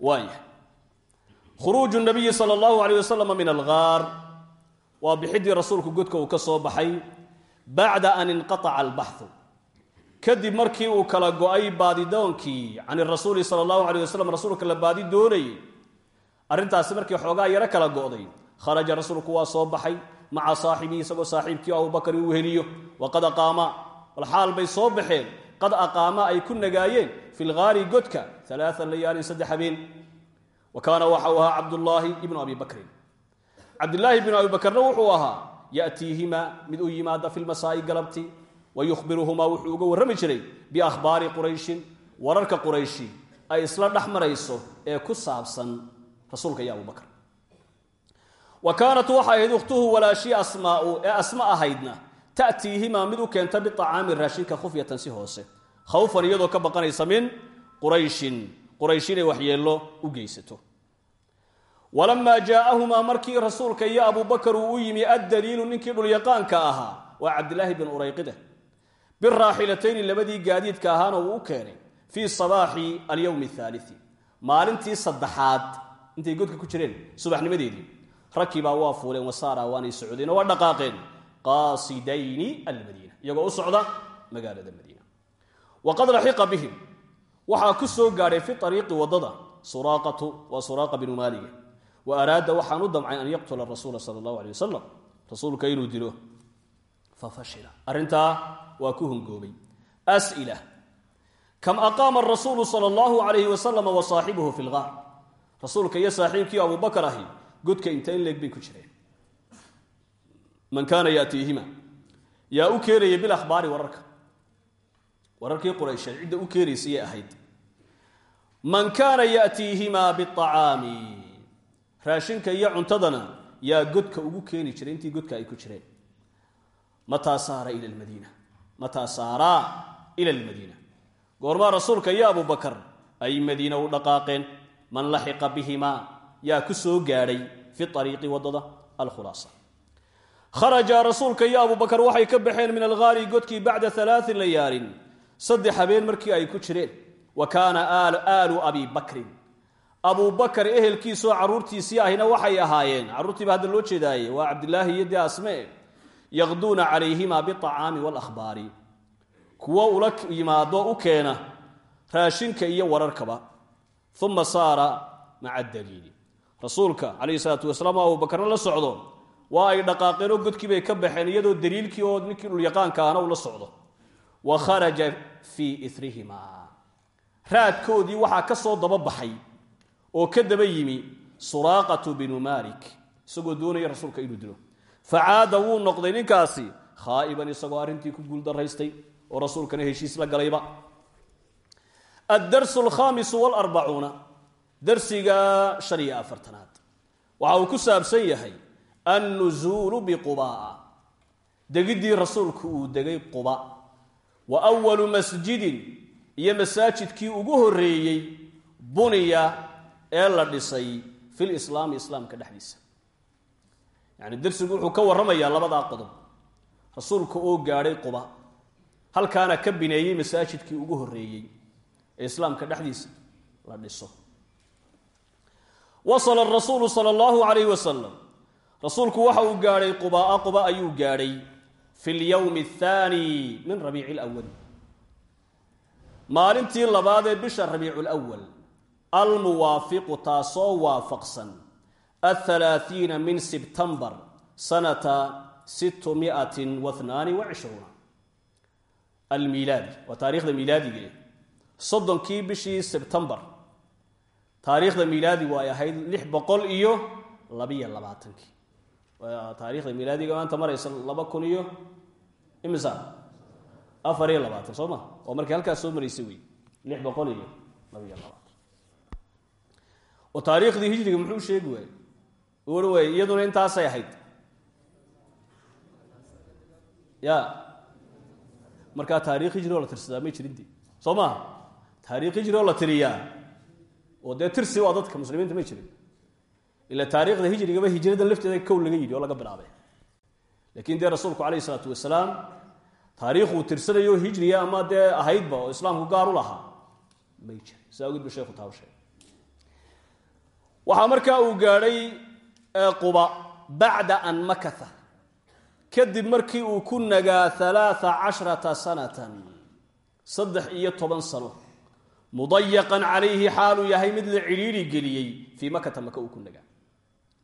Waaya khuruuju nabiyi sala allahu alayh wasalam min algaar waa bixidii rasuulku godka uu ka soo baxay bacda an inqaaca albaxu kadib markii uu kala go'ay baadidoonkii can rasuuli sala allahu alayh wasalam rasuulka la baadi doonayay arrintaasi markii xoogaa yaro kala go'day kharaja rasuulku waa soo baxay maca saaxibihi isagoo saaxiibkii abubakar uu heliyo waqad aqaama walxaal bay soo baxeen qad aqaama ay ku nagaayeen fi godka alaaa layaalin saddex habeen. Wa kaana waxa uu ahaa cabdullaahi ibnu abi bakrin. Cabdilaahi bnu abi bakrna wuxuu ahaa yatiihima mid u yimaada fi lmasaa'i galabti wa yukhbiruhumaa wuxuu uga warrami jiray biahbaari qurayshin wararka qurayshi ay isla dhex marayso ee ku saabsan rasuulka iyo abubakr wa kaanat waxay ahayd ukhtuhu walaashii asmaau ee asma ahaydna ta'tiihimaa mid u keenta biacaami raashinka khufyatan si hoose khawfan iyadoo ka baqanaysa min qurayshin quraysh inay waxyeello u geysato walamaa jaa'ahumaa markii rasuulka iyo abubakar uu u yimi addaliilu ninkii dhulyaqaanka ahaa waa cabdilaahi bin urayqida biraaxilatayni labadii gaadiidka ahaana uu u keenay fii sabaaxi alyowmi athaalii maalintii saddexaad intay godka ku jireen subaxnimadeedii rakibaa waa fuuleen wasaara waanay socdeen oo waa dhaqaaqeen qaasidayni almadiina iyagoo u socda magaalada madiina waqad raxiqa bihim waxaa ku soo gaadhay fi ariiqi waddada suraaqatu waa suraaqa binu maaliga wa araada waxaan u damcay an yaqtula rasuula sala allahu alay wasalam rasuulka inuu dilo fafashila arrintaa waa ku hungoobay as'ila kam aqaama arasuulu sala allahu alayhi wasalama wa saaxibuhu fi lgaar rasuulka iyo saaxiibkii abubakar ahi godka inta in leeg bay ku jireen man kaana yatiihima yaa u keenaya bilahbaari wararka wararkii quraysheed cidda u keenaysayay ahayd man kaana yatiihimaa biacaami raashinka iyo cuntadana yaa godka ugu keeni jiray intii godka ay ku jireen mataa saara ila lmadiina mataa saaraa ila almadiina. Goormaa rasuulka iyo abubakar ay madiina u dhaqaaqeen man laxiqa bihimaa yaa ku soo gaadhay fi ariiqi waddada alkhulaasa. Kharaja rasuulka iyo abubakar waxay ka baxeen min alghaari godkii bacda alaai layaalin saddex habeen markii ay ku jireen. Wa kaana aalu abi bakrin. Abubakar ehelkiisoo carruurtiisii ahina waxay ahaayeen. Carruurtiiba hadda loo jeedaaye waa cabdilaahi iyo dee yaqduuna calayhima biacaami walahbaari kuwo ula yimaado u keena raashinka iyo wararkaba. Uma saara maca daliili. Rasuulka calayhi salaatu wasalaam oo abubakarna la socdo waa ay dhaqaaqeen oo godkii bay ka baxeen iyadoo daliilkii oo ninkii dhulyaqaanka ahna uu la socdo. Wa kharaja fii irihimaa raadkoodii waxaa ka soo daba baxay oo ka daba yimi suraaqatu binu malik isagoo doonaya rasuulka inuu dilo facaada wuu noqday ninkaasi khaa'iban isagoo arrintii ku guuldaraystay oo rasuulkana heshiis la galayba addarsu alkhaamisu walarbacuuna darsiga shan iyo afartanaad waxa uu ku saabsan yahay annuzuulu biqubaa degiddii rasuulku uu degay quba wa awalu masjidin iyo masaajidkii ugu horreeyey buniya ee la dhisay fil islaami islaamka dhexdiisa yacni darsigu wuxuu ka warramayaa labadaa qodob rasuulka oo gaadhay quba. Halkaana ka bineeyey masaajidkii ugu horreeyey ee islaamka dhexdiisa la dhiso. Wasala rasuulu sala allahu calayhi wasalam rasuulku waxa uu gaadhay qubaa quba ayuu gaadhay fi lyowmi athaani min rabiici lwali maalintii labaad ee bisha rabiicu lwal almuwaafiqu taasoo waafaqsan athalaathiina min sebtembar sanata sittu miatin wathnaani wa cishruuna almiilaadi waa taarikhda miilaadiga soddonkii bishii sebtembar taariikhda miilaadigu ay ahayd lix boqol iyo labiyo labaatankii waa taarikhda miilaadiga maanta maraysa laba kun iyo imisa afar iyo labaatan soo ma oo markii halkaas soo maraysa wey lix boqol iyo labiyo labaatan oo uri waay iyaduna intaasay ahayd. Ya. Markaa taarikh hijri la tirsadaa may jirinde soo maaha taarikh la tiriyaa. Oo dee tirsi waa dadka muslimiinta may jirin. Ila taariikhda hijrigaba hijradan lafteeda kow laga yidhi oo laga bilaabay. Laakiin dee rasuulku calayhi isalaatu wasalaam taariikhuu tirsanayo hijriya ama dee ahaydba oo islaamku gaar u lahaa may jirin. Sidaa bu sheekhu taa u sheegay waxaa markaa uu gaadhay quba bacda an makatha. Kadib markii uu ku nagaa alaaa cashrata sanatan saddex iyo toban sano mudayaqan calayhi xaaluu yahay mid la cidhiiri geliyey fii makata maka uu ku nagaa.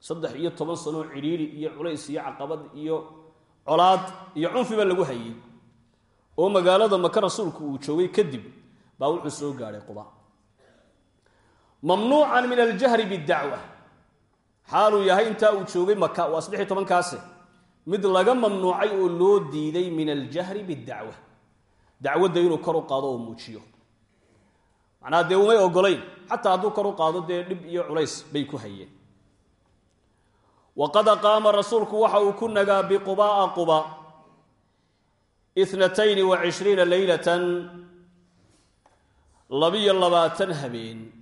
Saddex iyo toban sanoo cidhiiri iyo culays iyo caqabad iyo colaad iyo cunfiba lagu hayay. Oo magaalada maka rasuulku uu joogay kadib baa wuxuu soo gaadhay quba. Mamnuucan min aljahri bidacwa xaaluu yahay intaa uu joogay maka waa saddex iyo tobankaase mid laga mamnuucay oo loo diiday min aljahri bidacwa dacwadda inuu kor u qaado oo muujiyo. Macnaha dee umay ogolayn xataa hadduu kor u qaado dee dhib iyo culays bay ku hayeen. Waqad aqaama rasuulku waxa uu ku nagaa biqubaa'a quba. Itnatayni wa cishriina leylatan labaatan habeen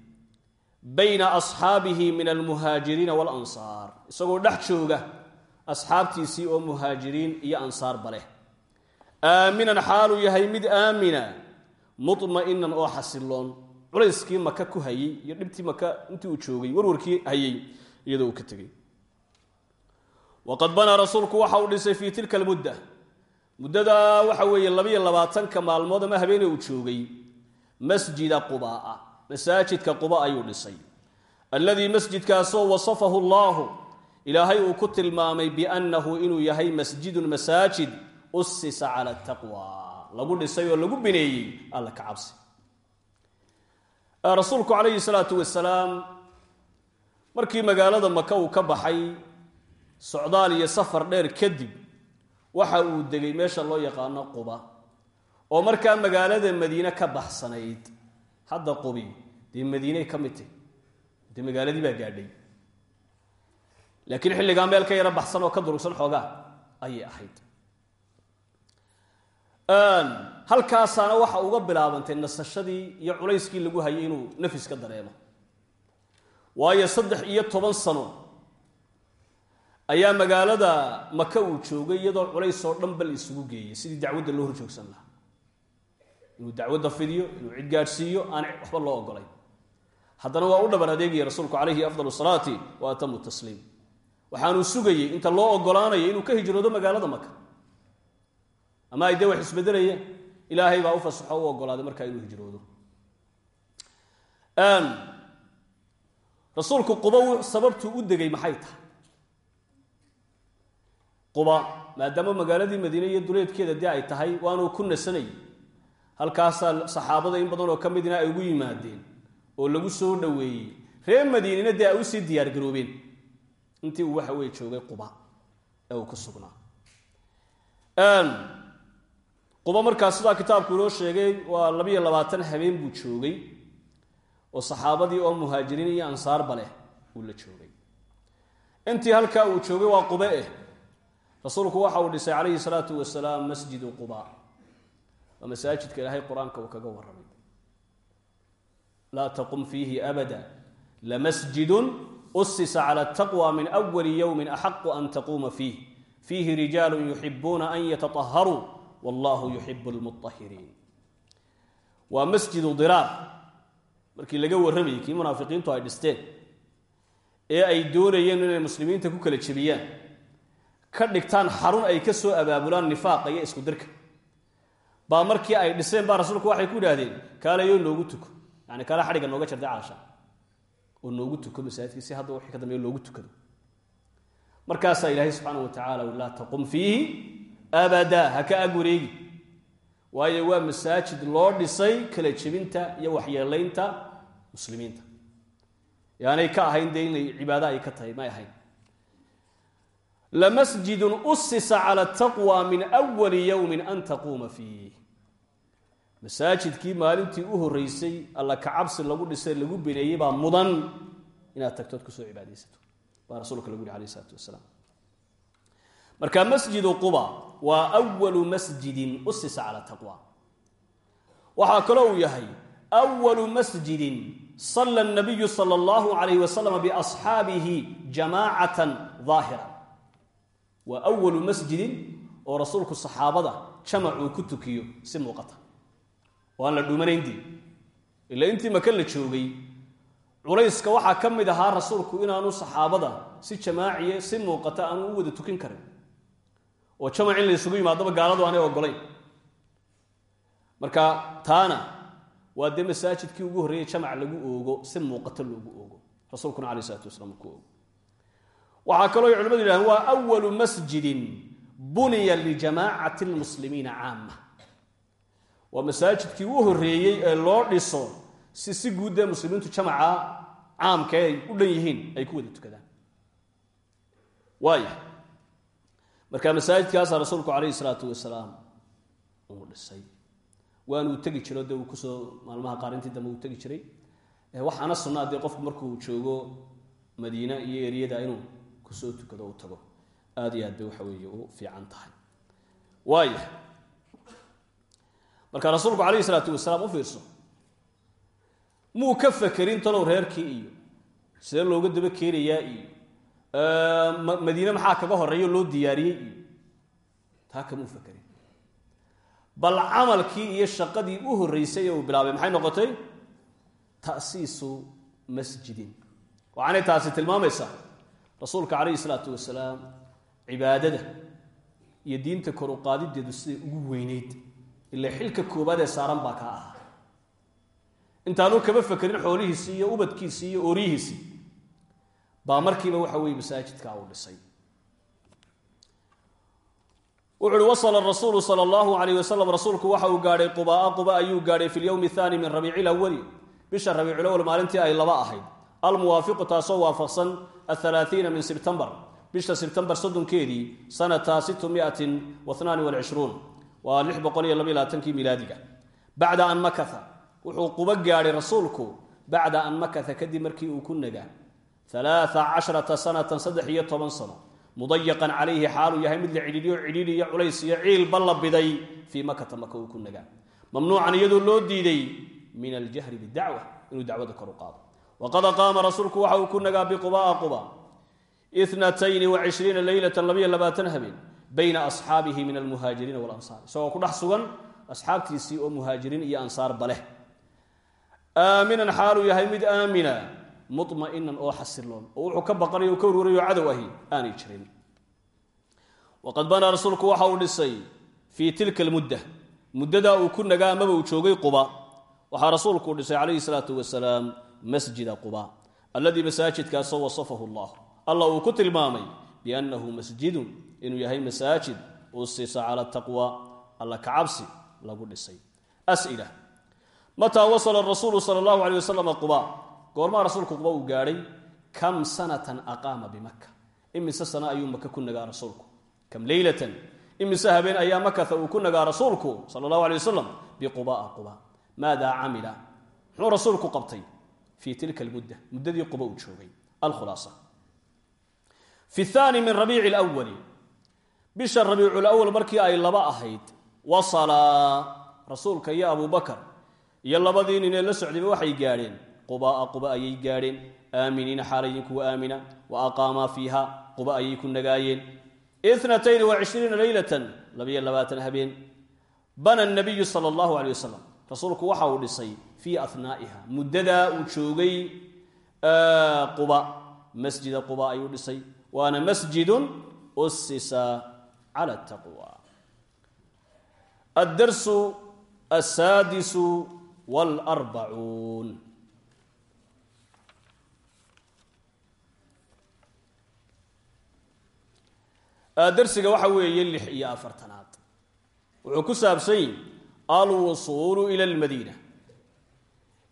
bayna asxaabihi min almuhaajiriina waalansaar isagoo dhex jooga asxaabtiisii oo muhaajiriin iyo ansaarba leh. Aaminan xaaluu yahay mid aamina mutma'inan oo xasiloon. Culayskii maka ku hayey iyo dhibtii maka intii uu joogay warwarkii hayey iyadoo uu ka tegey waqad banaa rasuulku waxa uu dhisay fii tilka almudda. Muddadaa waxa weeye labiyo labaatanka maalmood ama habeene uu joogay masjida qubaa'a masaajidka quba ayuu dhisay. Alladii masjidkaasoo wasafahu allaahu ilaahay uu ku tilmaamay biannahu inuu yahay masjidun masaajid usisa cala taqwa. Lagu dhisay oo lagu bineeyey alla ka cabsi. Rasuulku calayhi salaatu wasalaam markii magaalada maka uu ka baxay socdaal iyo safar dheer kadib waxa uu degay meesha loo yaqaano quba oo markaa magaalada madiine ka baxsanayd hadda qubi dee madiiney ka mid tahy dee magaaladii baa gaadhay. Laakiin xilligaa meel ka yaro baxsan oo ka durugsan xoogaa ayay ahayd. Halkaasaana waxa uga bilaabantay nasashadii iyo culayskii lagu hayay inuu nafis ka dareemo. Waayo saddex iyo toban sano ayaa magaalada maka uu joogay iyadoo culays oo dhan bal isugu geeyay sidii dacwadda loo horjoogsan lahaa inuu dacwadda fidiyo inuu cid gaadhsiiyo aan waxba loo ogolay haddana waa u dhabar adeegaya rasuulku calayhi afdal salaati wa atamu tasliim. Waxaanuu sugayey inta loo ogolaanayo inuu ka hijroodo magaalada maka ama ay dee wax isbedelayeen? Ilaahay baa u fasaxo u ogolaaday markaa inuu hijroodo. Rasuulku quba sababtuu u degay maxay tahay? Quba maadaama magaaladii madiine iyo duleedkeeda dee ay tahay waanuu ku nasanayay halkaasaa saxaabada in badan oo ka midna ay ugu yimaadeen oo lagu soo dhoweeyey reer madiinina dee ay u sii diyaargaroobeen intii uu waxa weye joogay quba ee uu ku sugnaa. Quba markaas sidaa kitaabku inoo sheegay waa labiyo labaatan habeen buu joogay oo saxaabadii oo muhaajiriin iyo ansaarba leh uu la joogay. Intii halkaa uu joogay waa qube eh. Rasuulku waxa uu dhisay calayhi salaatu wasalaam masjidu quba waa masaajidka ilaahay qur'aanka uu kaga warramay. Laa taqum fiihi abada lamasjidun usisa cala taqwa min awali yowmin axaqu an taquuma fiih. Fiihi rijaalu yuxibuuna an yataطaharuu wallahu yuxibu lmuطahiriin waa masjidu markii laga warramayay kii munaafiqiintu ay dhisteen ee ay doonayeen inay muslimiinta ku kala jebiyaan ka dhigtaan xarun ay ka soo abaabulaan nifaaqa iyo isku dirka baa markii ay dhiseen baa rasuulku waxay ku idhaahdeen kaalayo noogu tuko. Yani kaala xadhigga nooga jartay caasha. Oo noogu tuko masaajidkii si hadda wixii ka dambeeya loogu tukado. Markaasaa ilaahay subxaanahu wa tacaala laa taqum fiihi abadaa ha ka ag waayo waa masaajid loo dhisay kala jebinta iyo waxyeelaynta muslimiinta. Yaanay ka ahayn dee inay cibaado ay ka tahay may ahayn. Lamasjidun usisa cala taqwa min awali yowmin an taquuma fiih masaajidkii maalintii u horreysay alla kacabsi lagu dhisay lagu bineeyey baa mudan inaad tagtood ku soo cibaadaysato baa rasuulka lagu yihi alayh isalaatu wasalaam. Marka masjidu quba waa awalu masjidin usisa cala taqwa. Waxaa kaloo uu yahay awalu masjidin sala nabiyu sala allahu calayh wasalam biasxaabihi jamaacatan daahira waa awalu masjidin oo rasuulku saxaabada jamacuu ku tukiyo si muuqata oo aan la dhuumanayntii. Ila intii maka la joogay culayska waxaa ka ahaa rasuulku inaanu saxaabada si jamaaciye si muuqata aanu u wada tukin karin. Oo jamac in la ysugu yimaadaba gaaladu aanay ogolayn. Marka taana waa dee masaajidkii ugu horreeyey jamac lagu oogo si muuqato loogu oogo. Rasuulkuna alay isalatu wasalaam ku oogo. Waxaa kaloo culimadu yidhahdeen waa awalu masjidin buniya lijamaacati lmuslimiina caama waa masaajidkii u horreeyey ee loo dhiso si si guuddee muslimiintu jamaca caamka ay u dhan yihiin ay ku wada tukadaan. Waaya marka masaajidkaasaa rasuulku calayhi salaatu wasalaam uu dhisay. Waanuu tegi jiro dee uu ku soo maalmaha qaarintii dambe uu tegi jiray. Waxaana sunnaa dee qofku markuu joogo madiine iyo eriyada inuu ku soo tukado u tago. Aada iyo aad bay waxa weeye u fiican tahay. Waaya marka rasuulku calayhi salaatu wasalaam u fiirso muu ka fekerin talow reerkii iyo sidee looga daba keenayaa iyo madiine maxaa kaga horeeyo loo diyaariyey iyo taa kamuu fekerin. Bal camalkii iyo shaqadii u horreysay ee uu bilaabay maxay noqotay? Ta'siisu masjidin. Waxaanay taasi tilmaamaysaa rasuulka calayhi salaatu wasalaam cibaadada iyo diinta kor u qaadideedu siday ugu weyneyd ila xilka koobaad ee saaran baa kaa ahaa intaanuu kama fekerin xoolihiisii iyo ubadkiisii iyo ooryihiisii baa markiiba waxa weeye masaajidkaa uu dhisay. Wuxu uhi wasla rasuulu sala allahu alayh wasalam rasuulku waxa uu gaadhay qubaa quba ayuu gaadhay fi lyowmi athani min rabiici lawali bisha rabiiculawal maalintii ay laba ahayd. Almuwaafiqu taasoo waafaqsan athalaathiina min sebtembar bisha sebtembar soddonkeedii sanata sittu miatin walcishruun waa lix boqol iyo an makatha. Wuxuu qubo gaadhay rasuulku bacda an makatha kadib markii uu ku nagaa. Alaaa casharata sanatan saddex iyo toban sano. Mudayaqan calayhi xaaluu yahay mid la cidhiidhiyo cidhiidhi culays iyo ciilba la biday fii makata maka uu ku nagaa. Mamnuucan iyadoo loo diiday min aljahri bidacwa inuu dacwada kor u qaado. Waqad aqaama rasuulku waxa ku nagaa biqubaa quba. Inatayni wacishriina leylatan labayo labaatan bayna asxaabihi min almuhaajiriina walansaar isagoo ku dhex sugan asxaabtiisii oo muhaajiriin iyo ansaarba leh. Aaminan xaaluu yahay mid aamina muma'inan oo xasiloon oo wuxuu ka baqanayo o ka warwarayo cadow ahi aanay jirin. Waqad banaa rasuulku waxa uu dhisay fii tilka almudda. Muddadaa uu ku nagaa amaba uu joogay quba. Waxaa rasuulku dhisay calayhi salaatu wasalaam masjida quba biannahu masjidun inuu yahay masaajid usisa cala taqwa alla kacabsi lagu dhisay. As'ila mataa wasala rasuulu sala allahu aleyh wasalam quba. Goormaa rasuulku quba uu gaadhay kam sanatan aqaama bimaka imise sana ayuu maka ku nagaa rasuulku. Kam leylatan imise habeen ayaa makata uu ku nagaa rasuulku sala allahu alay wasalam biqubaa quba. Maadaa camila? Muxuu rasuulku qabtay fii tilka almudda. Muddadii quba uu joogay. Alkhulaasa fi thaani min rabiici lwali bisha rabiiculawal markii ay laba ahayd wasalaa rasuulka iyo abubakar iyo labadii nin ee la socdayba waxay gaadheen. Qubaa quba ayay gaadheen. Aaminiina xaalayin kuwa aamina. Wa aqaamaa fiiha quba ayay ku nagaayeen. Inatayni wacishriina leylatan labayo labaatan habeen. Bana nabiyu sala allahu aleyh wasalam rasuulku waxa uu dhisay fii anaa'iha muddadaa uu joogay masjida quba waana masjidun usisa cala taqwa. Addarsu asaadisu wاlarbacuun darsiga waxa weeye lix iyo afartanaad. Wuxuu ku saabsan yihi alwusuulu ila almadiina.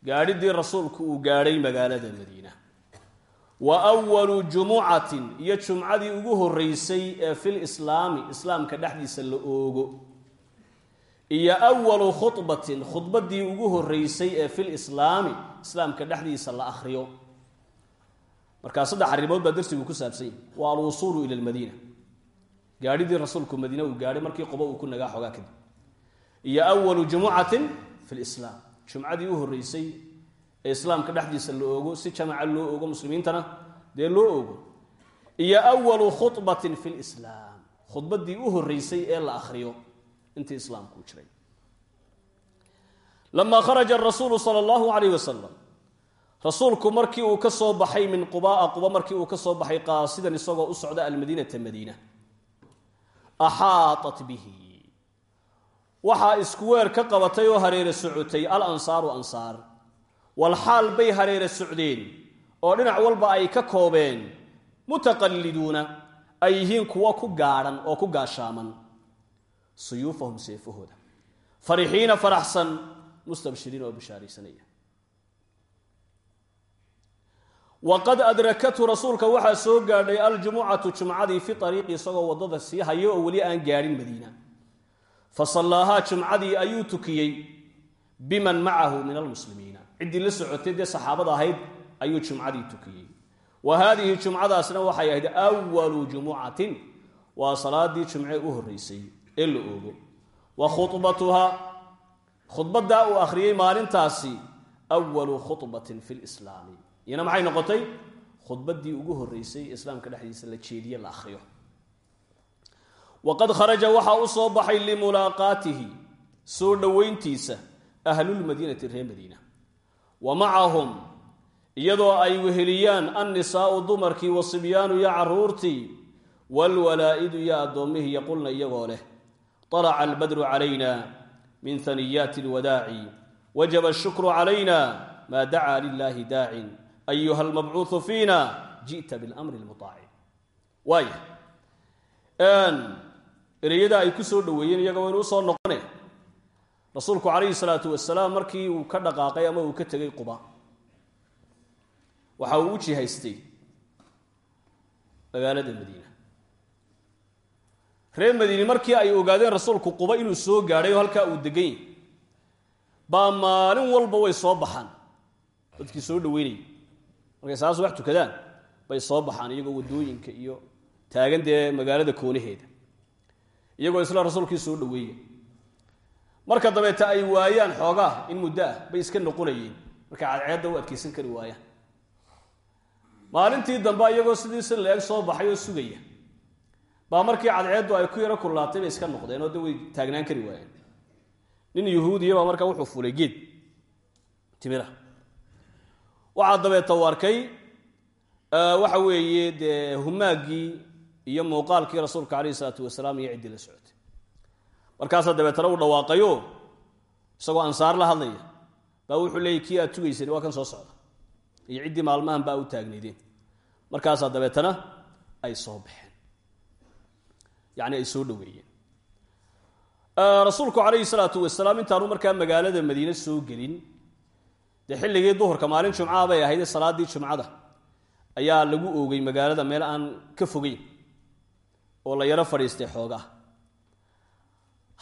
Gaadhidii rasuulku uu gaadhay magaalada madiina wa walu jumucatin iyo jumcadii ugu horeysay ee fil islaami islaamka dhexdiisa la oogo. Iyo awalu khudbatin khudbadii ugu horeysay ee fil islaami islaamka dhexdiisa la akhriyo. Markaa saddex arrimood baa darsigu ku saabsan yahi waa alwusuulu ila almadiina. Gaadhidii rasuulku madiine uu gaadhay markii quba uu ku nagaa xoogaa kadib iyo awalu jumucatin fi lislaam jumcadii u horreysay ee islaamka dhexdiisa la oogo si jamaca loo oogo muslimiintana dee loo oogo iyo awalu khudbatin fi lislaam khudbadii u horreysay ee la akhriyo intii islaamku u jiray. Lamaa kharaja rasuulu sala allahu calayh wasalam rasuulku markii uu ka soo baxay min qubaa quba markii uu ka soo baxay qaasidan isagoo u socda almadiinata madiina axaatat bihi. Waxaa isku weer ka qabatay oo hareere socotay al ansaaru ansaar wal xaal bay hareere socdeen oo dhinac walba ay ka koobeen mutaqalliduuna ay yihiin kuwo ku gaadhan oo ku gaashaaman. Suyuufahum seefahooda. Farixiina faraxsan mustabshiriin oo bishaaraysanaya. Waqad adrakathu rasuulka waxaa soo gaadhay aljumucatu jumcadii fi ariiqi isagoo waddada sii hayo oo weli aan gaadhin madiina. Fa jumcadii ayuu tukiyey biman macahu min almuslimiina ciddii la socotay dee saxaabada ahayd ayuu jumcadii tukiyey. Wa haadihi jumcadaasna waxay ahayd walu jumucatin waa salaadii jumce u horreysay ee la oogo. Wa khubatuhaa khudbaddaa uu akhriyey maalintaasi walu khudbatin fi lislaami iyana maxay noqotay? Khudbaddii ugu horreysay islaamka dhexdiisa la jeediye la akhriyo. Waqad kharaja waxaa u soo baxay limulaaqaatihi soo madiina wa macahum iyadoo ay weheliyaan annisaa'u dumarkii wa sibyaanu iyo caruurtii waalwalaa'idu iyo addoommihii yaqulna iyagoo leh طalaca albadru calayna min haniyaati alwadaaci wajaba ashukru calayna maa dacaa lilahi daacin ayuha almabcuudu fiina ji'ta biاlamri اlmuطaaci waaya ereyada ay ku soo dhoweeyeen iyaga waynu usoo noqone rasuulku calayhi salaatu wasalaam markii uu ka dhaqaaqay ama uu ka tegey quba waxa uu u jihaystay magaalada madiina. Reer madiine markii ay ogaadeen rasuulku quba inuu soo gaadhay oo halkaa uu degan yahy baa maalin walba way soo baxaan. Dadkii soo dhaweynayay markay saas wax tukadaan bay soo baxaan iyagoo waddooyinka iyo taagan dee magaalada koonaheeda. Iyagoo isla rasuulkii soo dhaweeya marka dabeete ay waayaan xoogaa in muddo ah bay iska noqonayeen. Markay cadceedda u adkaysan kari waayaan. Maalintii dambe iyagoo sidii si la-eg soo baxay oo sugaya baa markii cadceeddu ay ku yaro kullaatay bay iska noqdeen oo de way taagnaan kari waayeen. Nin yuhuudiya baa markaa wuxuu fulay geed. Timira. Waxaa dabeeta u arkay waxa weeye dee humaaggii iyo muuqaalkii rasuulka calayhi isalaatu wasalaam iyo ciddii la socotay markaasaa dabeetana uu dhawaaqayo isagoo ansaar la hadlaya baa wuxuu leeyay kii aad tugayseen waa kan soo socda. Iyo ciddii maalmahan baa u taagnaydeen. Markaasaa dabeetana ay soo baxeen. Yacni ay soo dhoweeyeen. Rasuulku calayhi salaatu wasalaam intaanu markaa magaalada madiine soo gelin dee xilligii duhurka maalin jumcaha bay ahayd salaaddii jumcada ayaa lagu oogay magaalada meel aan ka fogeyn oo la yaro fadhiistay xoogaa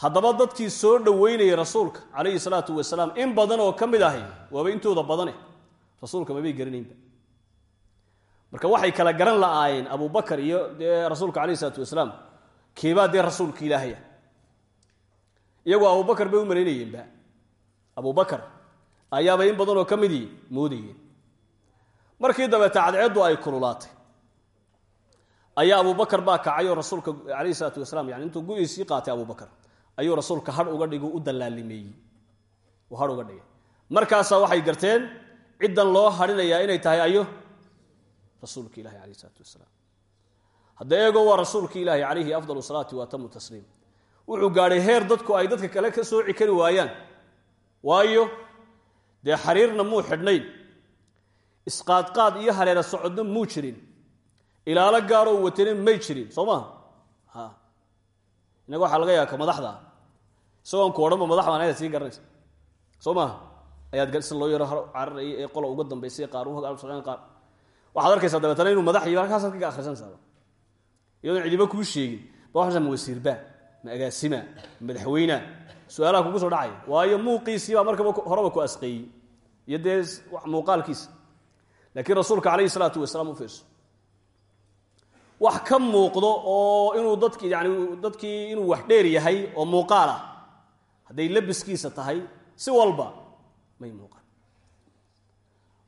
haddaba dadkii soo dhoweynayay rasuulka calayhi salaatu wasalaam in badan oo ka mid ahay waaba intooda badane rasuulka mabay garanaynba. Marka waxay kala garan la'aayeen abubakar iyo dee rasuulka calayhi salaatu wasalaam keebaa dee rasuulka ilaahaya iyagoo abubakar bay u malaynayeenba abubakar ayaaba in badanoo ka midii moodayeen. Markii dabeete cadceeddu ay kululaatay. Ayaa abubakar baa kacay oo rasuulka calayhi salaatu wasalaam yani intuu gu-iisii qaatay abubakar ayuu rasuulka hadh uga dhig u dallaalimeeyey uu hadh uga dhigay. Markaasaa waxay garteen ciddan loo hadhinayaa inay tahay ayo rasuulka ilahi calayh isalaatu wasalaam. Hadda eego waa rasuulka ilaahi calayhi afdal salaati wa atamu tasliim. Wuxuu gaadhay heer dadku ay dadka kale ka sooci kari waayaan. Waayo dee xariirna muu xidhnayn? Isqaadqaad iyo hareera socodna muu jirin? Ilaalo gaaroo watana may jirin soo maha inaga waxaa laga yaaba ka madaxda isagoon ku odhanba madax baan ayaad sii garanaysa soo maaha ayaad loo yaro cararaya ee qola uga dambaysay qaar qaar. Waxaad arkaysaa dabeetana inuu madax iyo halkaasaad kaga akhrisanaysaaba iyadoon cidiba kuu sheegin ba waxaa ma wasiirba ma agaasima ma madaxweyna kugu soo dhacaya. Waayo muuqiisii baa markaba horeba ku asqeeyey iyo dee muuqaalkiisa. Laakiin rasuulka calayhi salaatu wasalaam u wax ka muuqdo oo inuu dadki yani dadkii inuu wax dheer yahay oo muuqaal ah hadday labiskiisa tahay si walba may muuqan.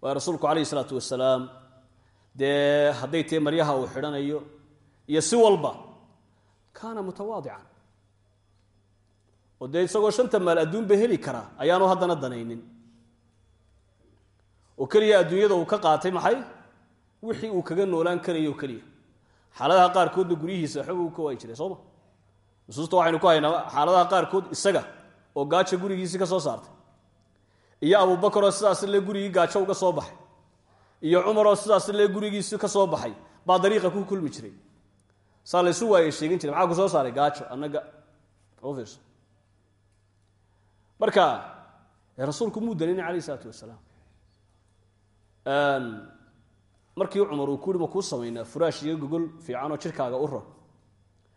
Waayo rasuulku calayhi salaatu wasalaam dee hadday tahay maryaha uu xidhanayo iyo si walba kaana mutawaadican. Oo dee isagoo shanta maal adduunba heli karaa ayaanu haddana danaynin. Oo keliya adduunyada uu ka qaatay maxay? Wixii uu kaga noolaan karayo keliya. Xaaladaha qaarkoodna guryihiisa waxba ka waayi jiray sooma nusuusta waxaynu ku haynaa xaaladaha qaarkood isaga oo gaajo gurigiisii ka soo saartay. Iyo abubakaroo sidaas le gurigii gaajo uga soo baxay. Iyo cumaroo sidaas le gurigiisii ka soo baxay. Baa dariiqa ku kulmi jiray. Saa laysu waaye sheegin jiray maxaa ku soo saaray gaajo annaga? Fiirso. Marka rasuulku muu dalinay alayh isalaatu wasalaam? Markii cumar uu kuhi ma kuu samaynaa furaash iyo gogol fiicanoo jirkaaga u ro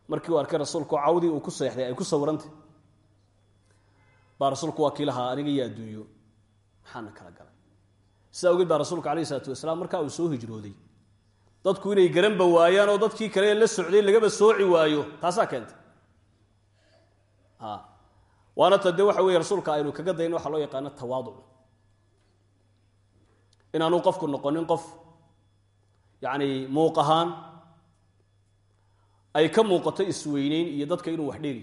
markii uu arkay rasuulku cawdii uu ku seexday ay ku sawirantay baa rasuulku waa kii lahaa aniga iyo adduunyo maxaana kala galay? Sidaa ogeed baa rasuulku alayh isalaatu wasalaam markaa uu soo hijrooday. Dadku inay garanba waayaan oo dadkii kale la socday lagaba sooci waayo. Taasaa keentay? Waana ta waxa weeye rasuulka aynu kaga dayno waxaa loo yaqaano tawaaduc inaanu qofku noqonin qof yacni muuq ahaan ay ka muuqato isweyneyn iyo dadka inuu wax dheeri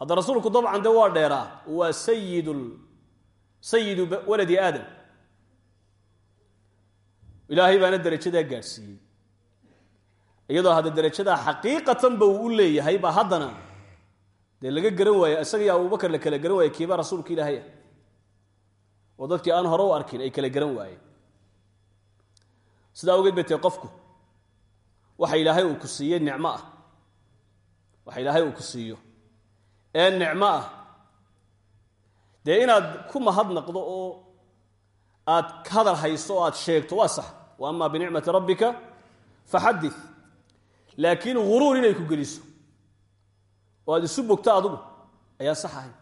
hadda rasuulku dabcan de waa dheeraa. Waa sayid sayidu waladi aadam. Ilaahay baana derajadaa gaadhsiiyey. Iyadoo hadda derajadaa xaqiiqatanba uu u leeyahay baa haddana dee laga garan waaye isaga iyo abubakar la kala garan waaye kiiba rasuulka ilaahay ah. Oo dadkii aan hore u arkin ay kala garan waayeen. Sidaa awgeed bay qofku waxa ilaahay uu ku siiye nicmo ah. Waxa ilaahay uu ku siiyo ee nicmo ah. Dee inaad ku mahadnaqdo oo aad hadal hayso oo aad sheegto waa sax. Wa ama binicmati rabbika faxadid laakiin guruur inay ku geliso oo aad isu bogto adugu ayaan sax ahayn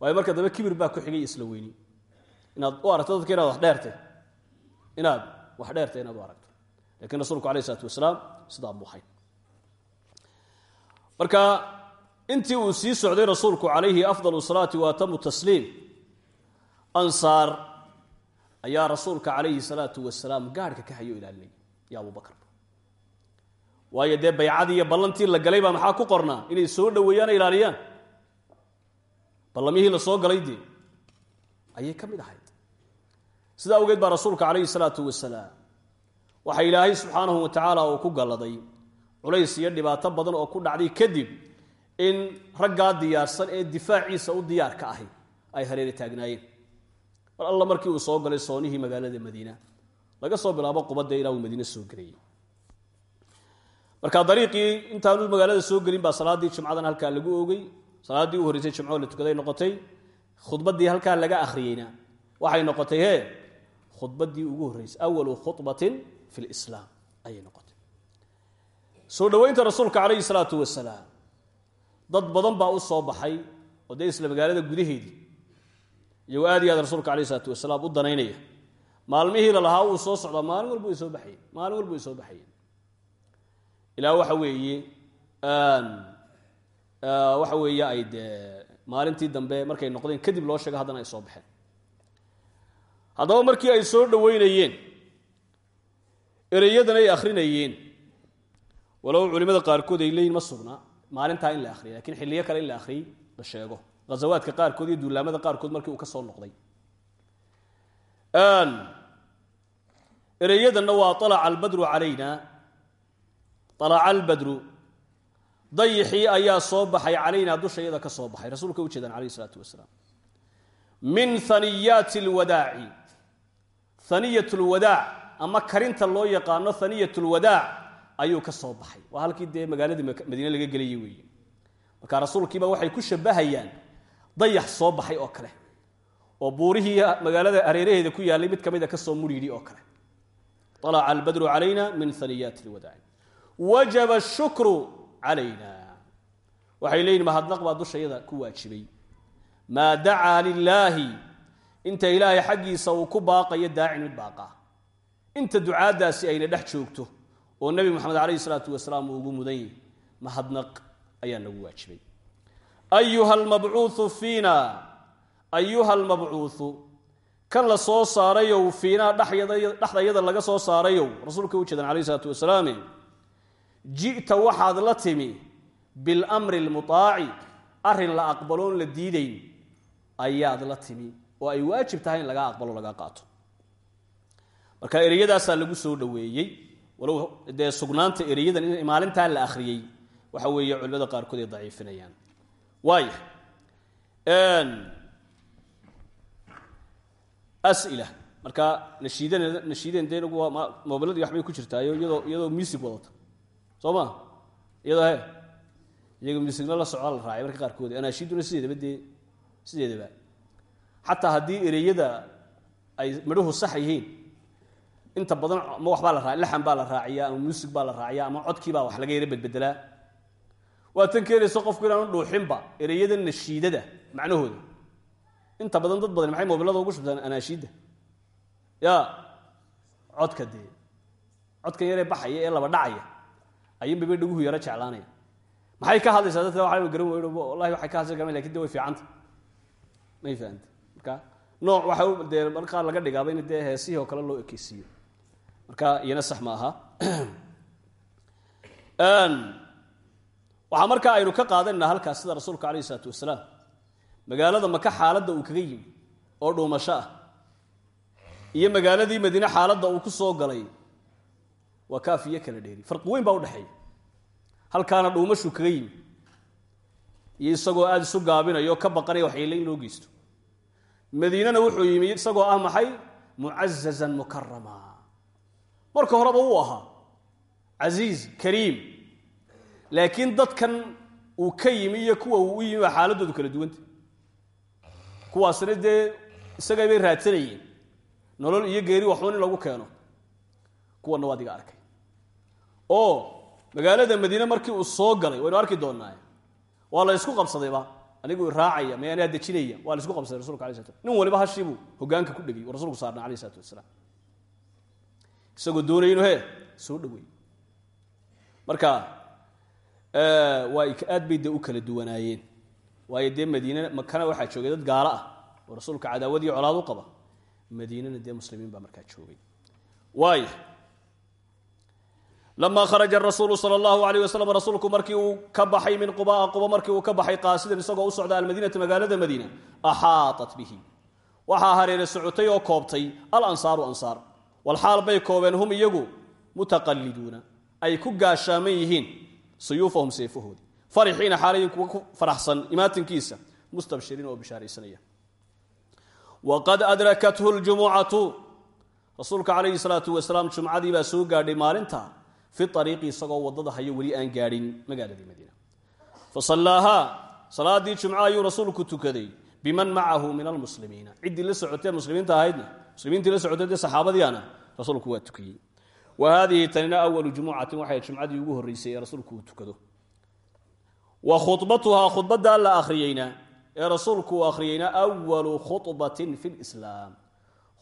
waayo marka dambe kibir baa ku xigay isla weyni. Inaad u aragto dadka inaad wax dheertay inaad wax dheertay inaad u aragto. Lakiin rasuulku alayh isalaatu wasalaam sidaa buu marka intii uu sii socday rasuulku calayhi afdal salaati wa atamu tasliim ansaar ayaa rasuulka calayhi salaatu wasalaam gaadhka ka hayo ilaalinay iyo abubakar waayo dee baycadii iyo ballantii la galay baa maxaa ku qornaa? Inay soo dhoweeyaan ilaaliyaan. Ballamihii la soo ayay ka mid ahayd. Sidaa awgeed baa rasuulka calayhi salaatu wasalaam waxa ilaahay subxaanahu wa tacaala uu ku galladay culays iyo dhibaato badan oo ku dhacday kadib in raggaa diyaarsan ee difaaciisa u diyaarka ahi ay hareeri taagnaayeen. Mar alla markii uu soo galay soonihii magaalada madiina laga soo bilaabo qubadda ilaa uu madiine soo gelayay marka dariiqii intaanu magaalada soo gelin baa salaaddii jimcadan halkaa lagu oogay. Salaaddii u horreysay jimcoo la tukaday noqotay. Khudbaddii halkaa laga akhriyeyna waxay noqotay hee khudbaddii ugu horreysay awalu khudbatin fi lislaam ayay noqotay. Soo dhoweynta rasuulka calayhi salaatu wasalaam dad badan baa u soo baxay oo dee isla magaalada gudaheedii iyagoo aad iyo aad rasuulka alayh isalaatu wasalaam u danaynaya. Maalmihii la lahaa uu soo socdaa maalin walba way soo baxayeen. Maalin walba way soo baxayeen. Ilaa waxa weeye waxa weeye ay dee maalintii dambe markay noqdeen kadib loo sheego haddana ay soo baxeen. Haddaba markii ay soo dhoweynayeen ereyadan ay akhrinayeen. Walow culimada qaarkood ay leeyihiin ma sugna maalintaa in la akhriya lakiin xilliyo kale in la akhriyey la sheego. Ghazawaadka qaarkood iyo duulaamada qaarkood markii uu ka soo noqday. Ereyadanna waa alaca albadru calayna. Alaca albadru dayixii ayaa soo baxay calaynaa dushayada ka soo baxay. Rasuulka ujeedaan alayh isalaatu wasalaam. Min haniyaati lwadaaci haniyat lwadaac ama karinta loo yaqaano haniyat lwadaac ayuu ka soo baxay. Waa halkii dee magaaladii madiine laga gelayay weeye. Marka rasuulkiiba waxay ku shabahayaan dayax soo baxay oo kale oo buurihii magaalada hareeraheeda ku yaallay mid ka mida ka soo muriyidhi oo kale. Alaca albadru calayna min haniyaati lwadaaci wajaba shukru calayna. Waxay leeyihiin mahadnaq baa dushayada ku waajibay. Maa dacaa lilaahi inta ilaahay xaggiisa uu ku baaqayo daacin mid baaqaa inta ducaaddaasi ayna dhex joogto oo nebi moxamed calayhi salaatu wasalaam ugu mudan yahy mahadnaq ayaa nagu waajibay. Ayuha almabcuudu fiina ayuha almabcuudu kan la soo saarayow fiinaa dhexdayada laga soo saarayow rasuulka u jeedan alayh isalaatu wasalaame ji'ta waxaad la timi bilamri almutaaci arrin la aqbaloon la diidayn ayaad la timi oo ay waajib tahay in laga aqbalo laga qaato. Marka ereyadaasaa lagu soo dhoweeyey walow dee sugnaanta ereyadan in maalintaa la akhriyey waxa weeye culimada qaarkood ay daciifinayaan. Waaya as'ila. Marka nashiidan nashiidan dee nagu mobiladii waxbay ku jirtaayo iyadoo iyadoo music wadata. Soo ma? Iyadoo he iyaga musicna la socda la raacay marka qaarkood. Anaashiiduna sideedaba dee sideedaba xataa haddii ereyada ay midhuhu sax yihiin inta badan ma waxbaa la raa laxan baa la raaciya ama muusig baa la raaciya ama codkiibaa wax laga yara bedbedelaa waa tan keenaysa qofku inaanu dhuuxinba ereyada nashiidada macnahooda. Inta badan dad badan maxay mobilada ugu shubtaan anaashiidda? Ya codka dee. Codkan yaree baxaya ee laba dhacaya ayuunbaba dhaguhu yaro jeclaanaya. Maxay ka hadlaysaa dadka waa garan wey wallahi waxay ka hadlaysa garan laakiin de way fiicanta. May fahamta marka nooc waxa dee markaa laga dhigaaba in dee heesihii oo kale loo ekeysiiyo marka iyana sax ma aha. Waxaa markaa aynu ka qaadanayna halkaas sida rasuulka alayh isalaatu wasalaam magaalada maka xaaladda uu kaga yimi oo dhuumasho ah iyo magaaladii madiine xaaladda uu ku soo galay waa kaafiyo kala dheeri. Farqi weyn baa udhexeeya halkaana dhuumashuu kaga yimi iyo isagoo aada isu gaabinayo o ka baqanaya waxyeele in loo geysto. Madiinana wuxuu yimi isagoo ah maxay? Mucazazan mukarama marka horeba uu ahaa. Casiiz kariim. Laakiin dadkan uu ka yimi iyo kuwa uu u yimi baa xaaladoodu kala duwanta kuwaasna dee isagay bay raadsanayeen. Nolol iyo geeri waxuun in lagu keeno. Kuwanna waa adiga arkay. Oo magaalada madiine markii uu soo galay waynu arki doonaa waa la ysku qabsadayba anigu raacaya may anaa dejinaya waa la isku qabsaday rasulka alay slat nin waliba hashiibuu hogaanka ku dhegay rasulku saarna alayh isalaatu wasalaam isagoo doonaya inuu he soo dhaweey marka waa aad bay u kala duwanaayeen. Waayo dee madiine makana waxaa joogay dad gaalo ah oo rasuulka cadaawadii colaad u qaba. Madiinana dee muslimiin baa markaa joogay. Waaya lama kharaja rasuulu sal allahu alayh wasalam rasuulku markii uu ka baxay min qubaa quba markii uu ka baxay qaasidan isagoo u socda almadiinata magaalada madiina axaaطat bihi. Waxaa hareere socotay oo koobtay alansaaru ansaar walxaal bay koobeen hum iyagu mutaqaliduuna ay ku gaashaaman yihiin suyuufahum seefahoodi farixiina xaalayin kuwa ku faraxsan imaatinkiisa mustabshiriin oo bishaaraysanaya. Waqad adrakathu ljumucatu rasuulka calayhi salaatu wasalaam jumcadii baa soo gaadhay maalinta fi ariiqi isagoo waddada hayo weli aan gaadhin magaaladii madiina. Fa sallaahaa salaadii jumco ayuu rasuulku tukaday biman macahu min almuslimiina ciddii la socotee muslimiinta ahaydna muslimiintii la socotay dee saxaabadiiana rasuulku waa tukiyey. Wa haadihi tanina awalu jumucatin waxay jumcadii ugu horreysay ee rasuulku uu tukado. Wa khubatuhaa khudbaddaa la akhriyeyna ee rasuulku uu akhriyeyna awalu khubatin fi lislaam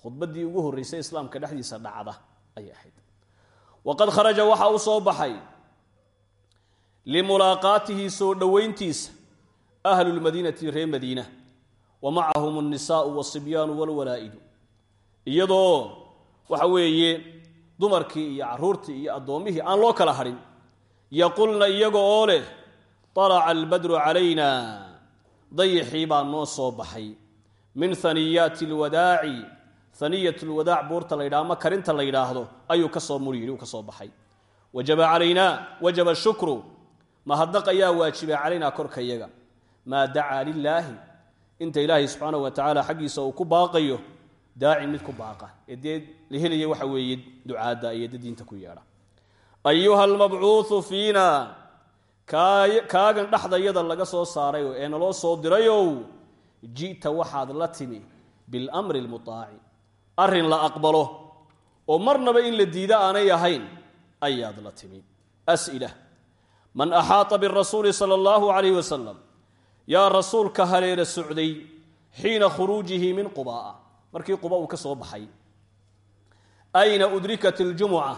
ugu horreysay islaamka dhexdiisa dhacda ayay ahayd. Waqad kharaja waxa uu soo baxay limulaaqaatihi soo dhoweyntiisa ahlu lmadiinati reer madiina. Wa macahum alnisaau walsibyaanu walwalaa'idu iyadoo waxa weeye dumarkii iyo caruurtii iyo addoommihii aan loo kala hadhin yaqulna iyaga oo leh طalaca albadru calayna. Dayixii baa noo soo baxay. Min haniyaati اlwadaaci haniyat lwadaac buurta la ydhaha ama karinta la yidhaahdo ayuu ka soo mur yidhi uu ka soo baxay. Wajaba calaynaa wajaba shukru. Mahadnaq ayaa waajibay calaynaa korka yaga maa dacaa lilaahi inta ilaahay subxaanahu wa xaggiisa uu ku baaqayo daaci mid ku baaqa. Ee la helaya waxa weeye ducaadda iyo dadiinta ku yeedha. Ayuha almabcuudu fiina kaagan dhaxdayada laga soo saaray ee naloo soo dirayow ji'ta waxaad la timi bilmri lmutaaci arrin la aqbalo oo marnaba in la diida aanay ahayn ayaad la timi. As'ila man axaata birasuuli sala allahu calayh wasalam yaa rasuulka haleela socday xiina khuruujihi min qubaa'a markii quba uu ka soo baxay. Ayna udrikat اljumuca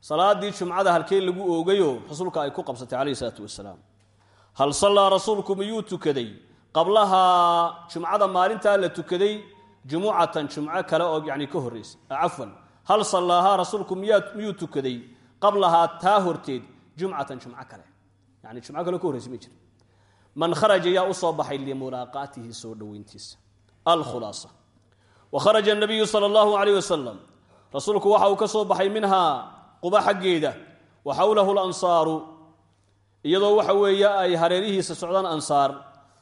salaadii jumcada halkee lagu oogayoo rasuulka ay ku qabsatay calayh isalaatu wasalaam hal sallaa rasuulku miyuu tukaday? Qablahaa jumcada maalintaa la tukaday jumucatan jumco kale oo yani ka horraysay cafwan. Hal sallaahaa rasuulku miyuu tukaday? Qablahaa taa horteed jumcatan jumco kale. Yani jumco kale ka jira man kharaja yaa u soo baxay limulaaqaatihi soo dhoweyntiisa wa kharaja anabiyu sala allahu calayh wasalam rasuulku waxa uu ka soo baxay minhaa quba xaggeeda wa xowlahu lansaaru iyadoo waxa weeye ay hareerihiisa socdaan ansaar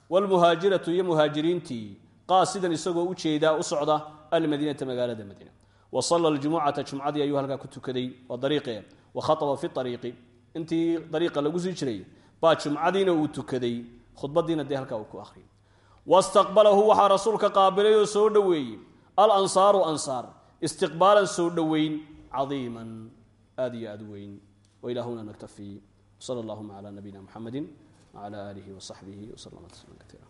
waalmuhaajiratu iyo muhaajiriintii qaasidan isagoo u jeedaa u socda almadiinata magaalada madiina wa sala ljumucata jumcadii ayuu halkaa ku tukaday waa dariiqe wa khaaba fi ariiqi intii dariiqa lagu sii jiray baa jumcadiina uu tukaday khudbadiina dee rasuulka qaabilay oo soo dhoweeyey alansaaru ansaar istiqbaalan soo dhoweyn cadiiman aad iyo aad weyn. Wailahuna naktafi sala allahuma cala nabiyina muxamedi wcala aalihi wasaxbihi wslama tasliima kaiira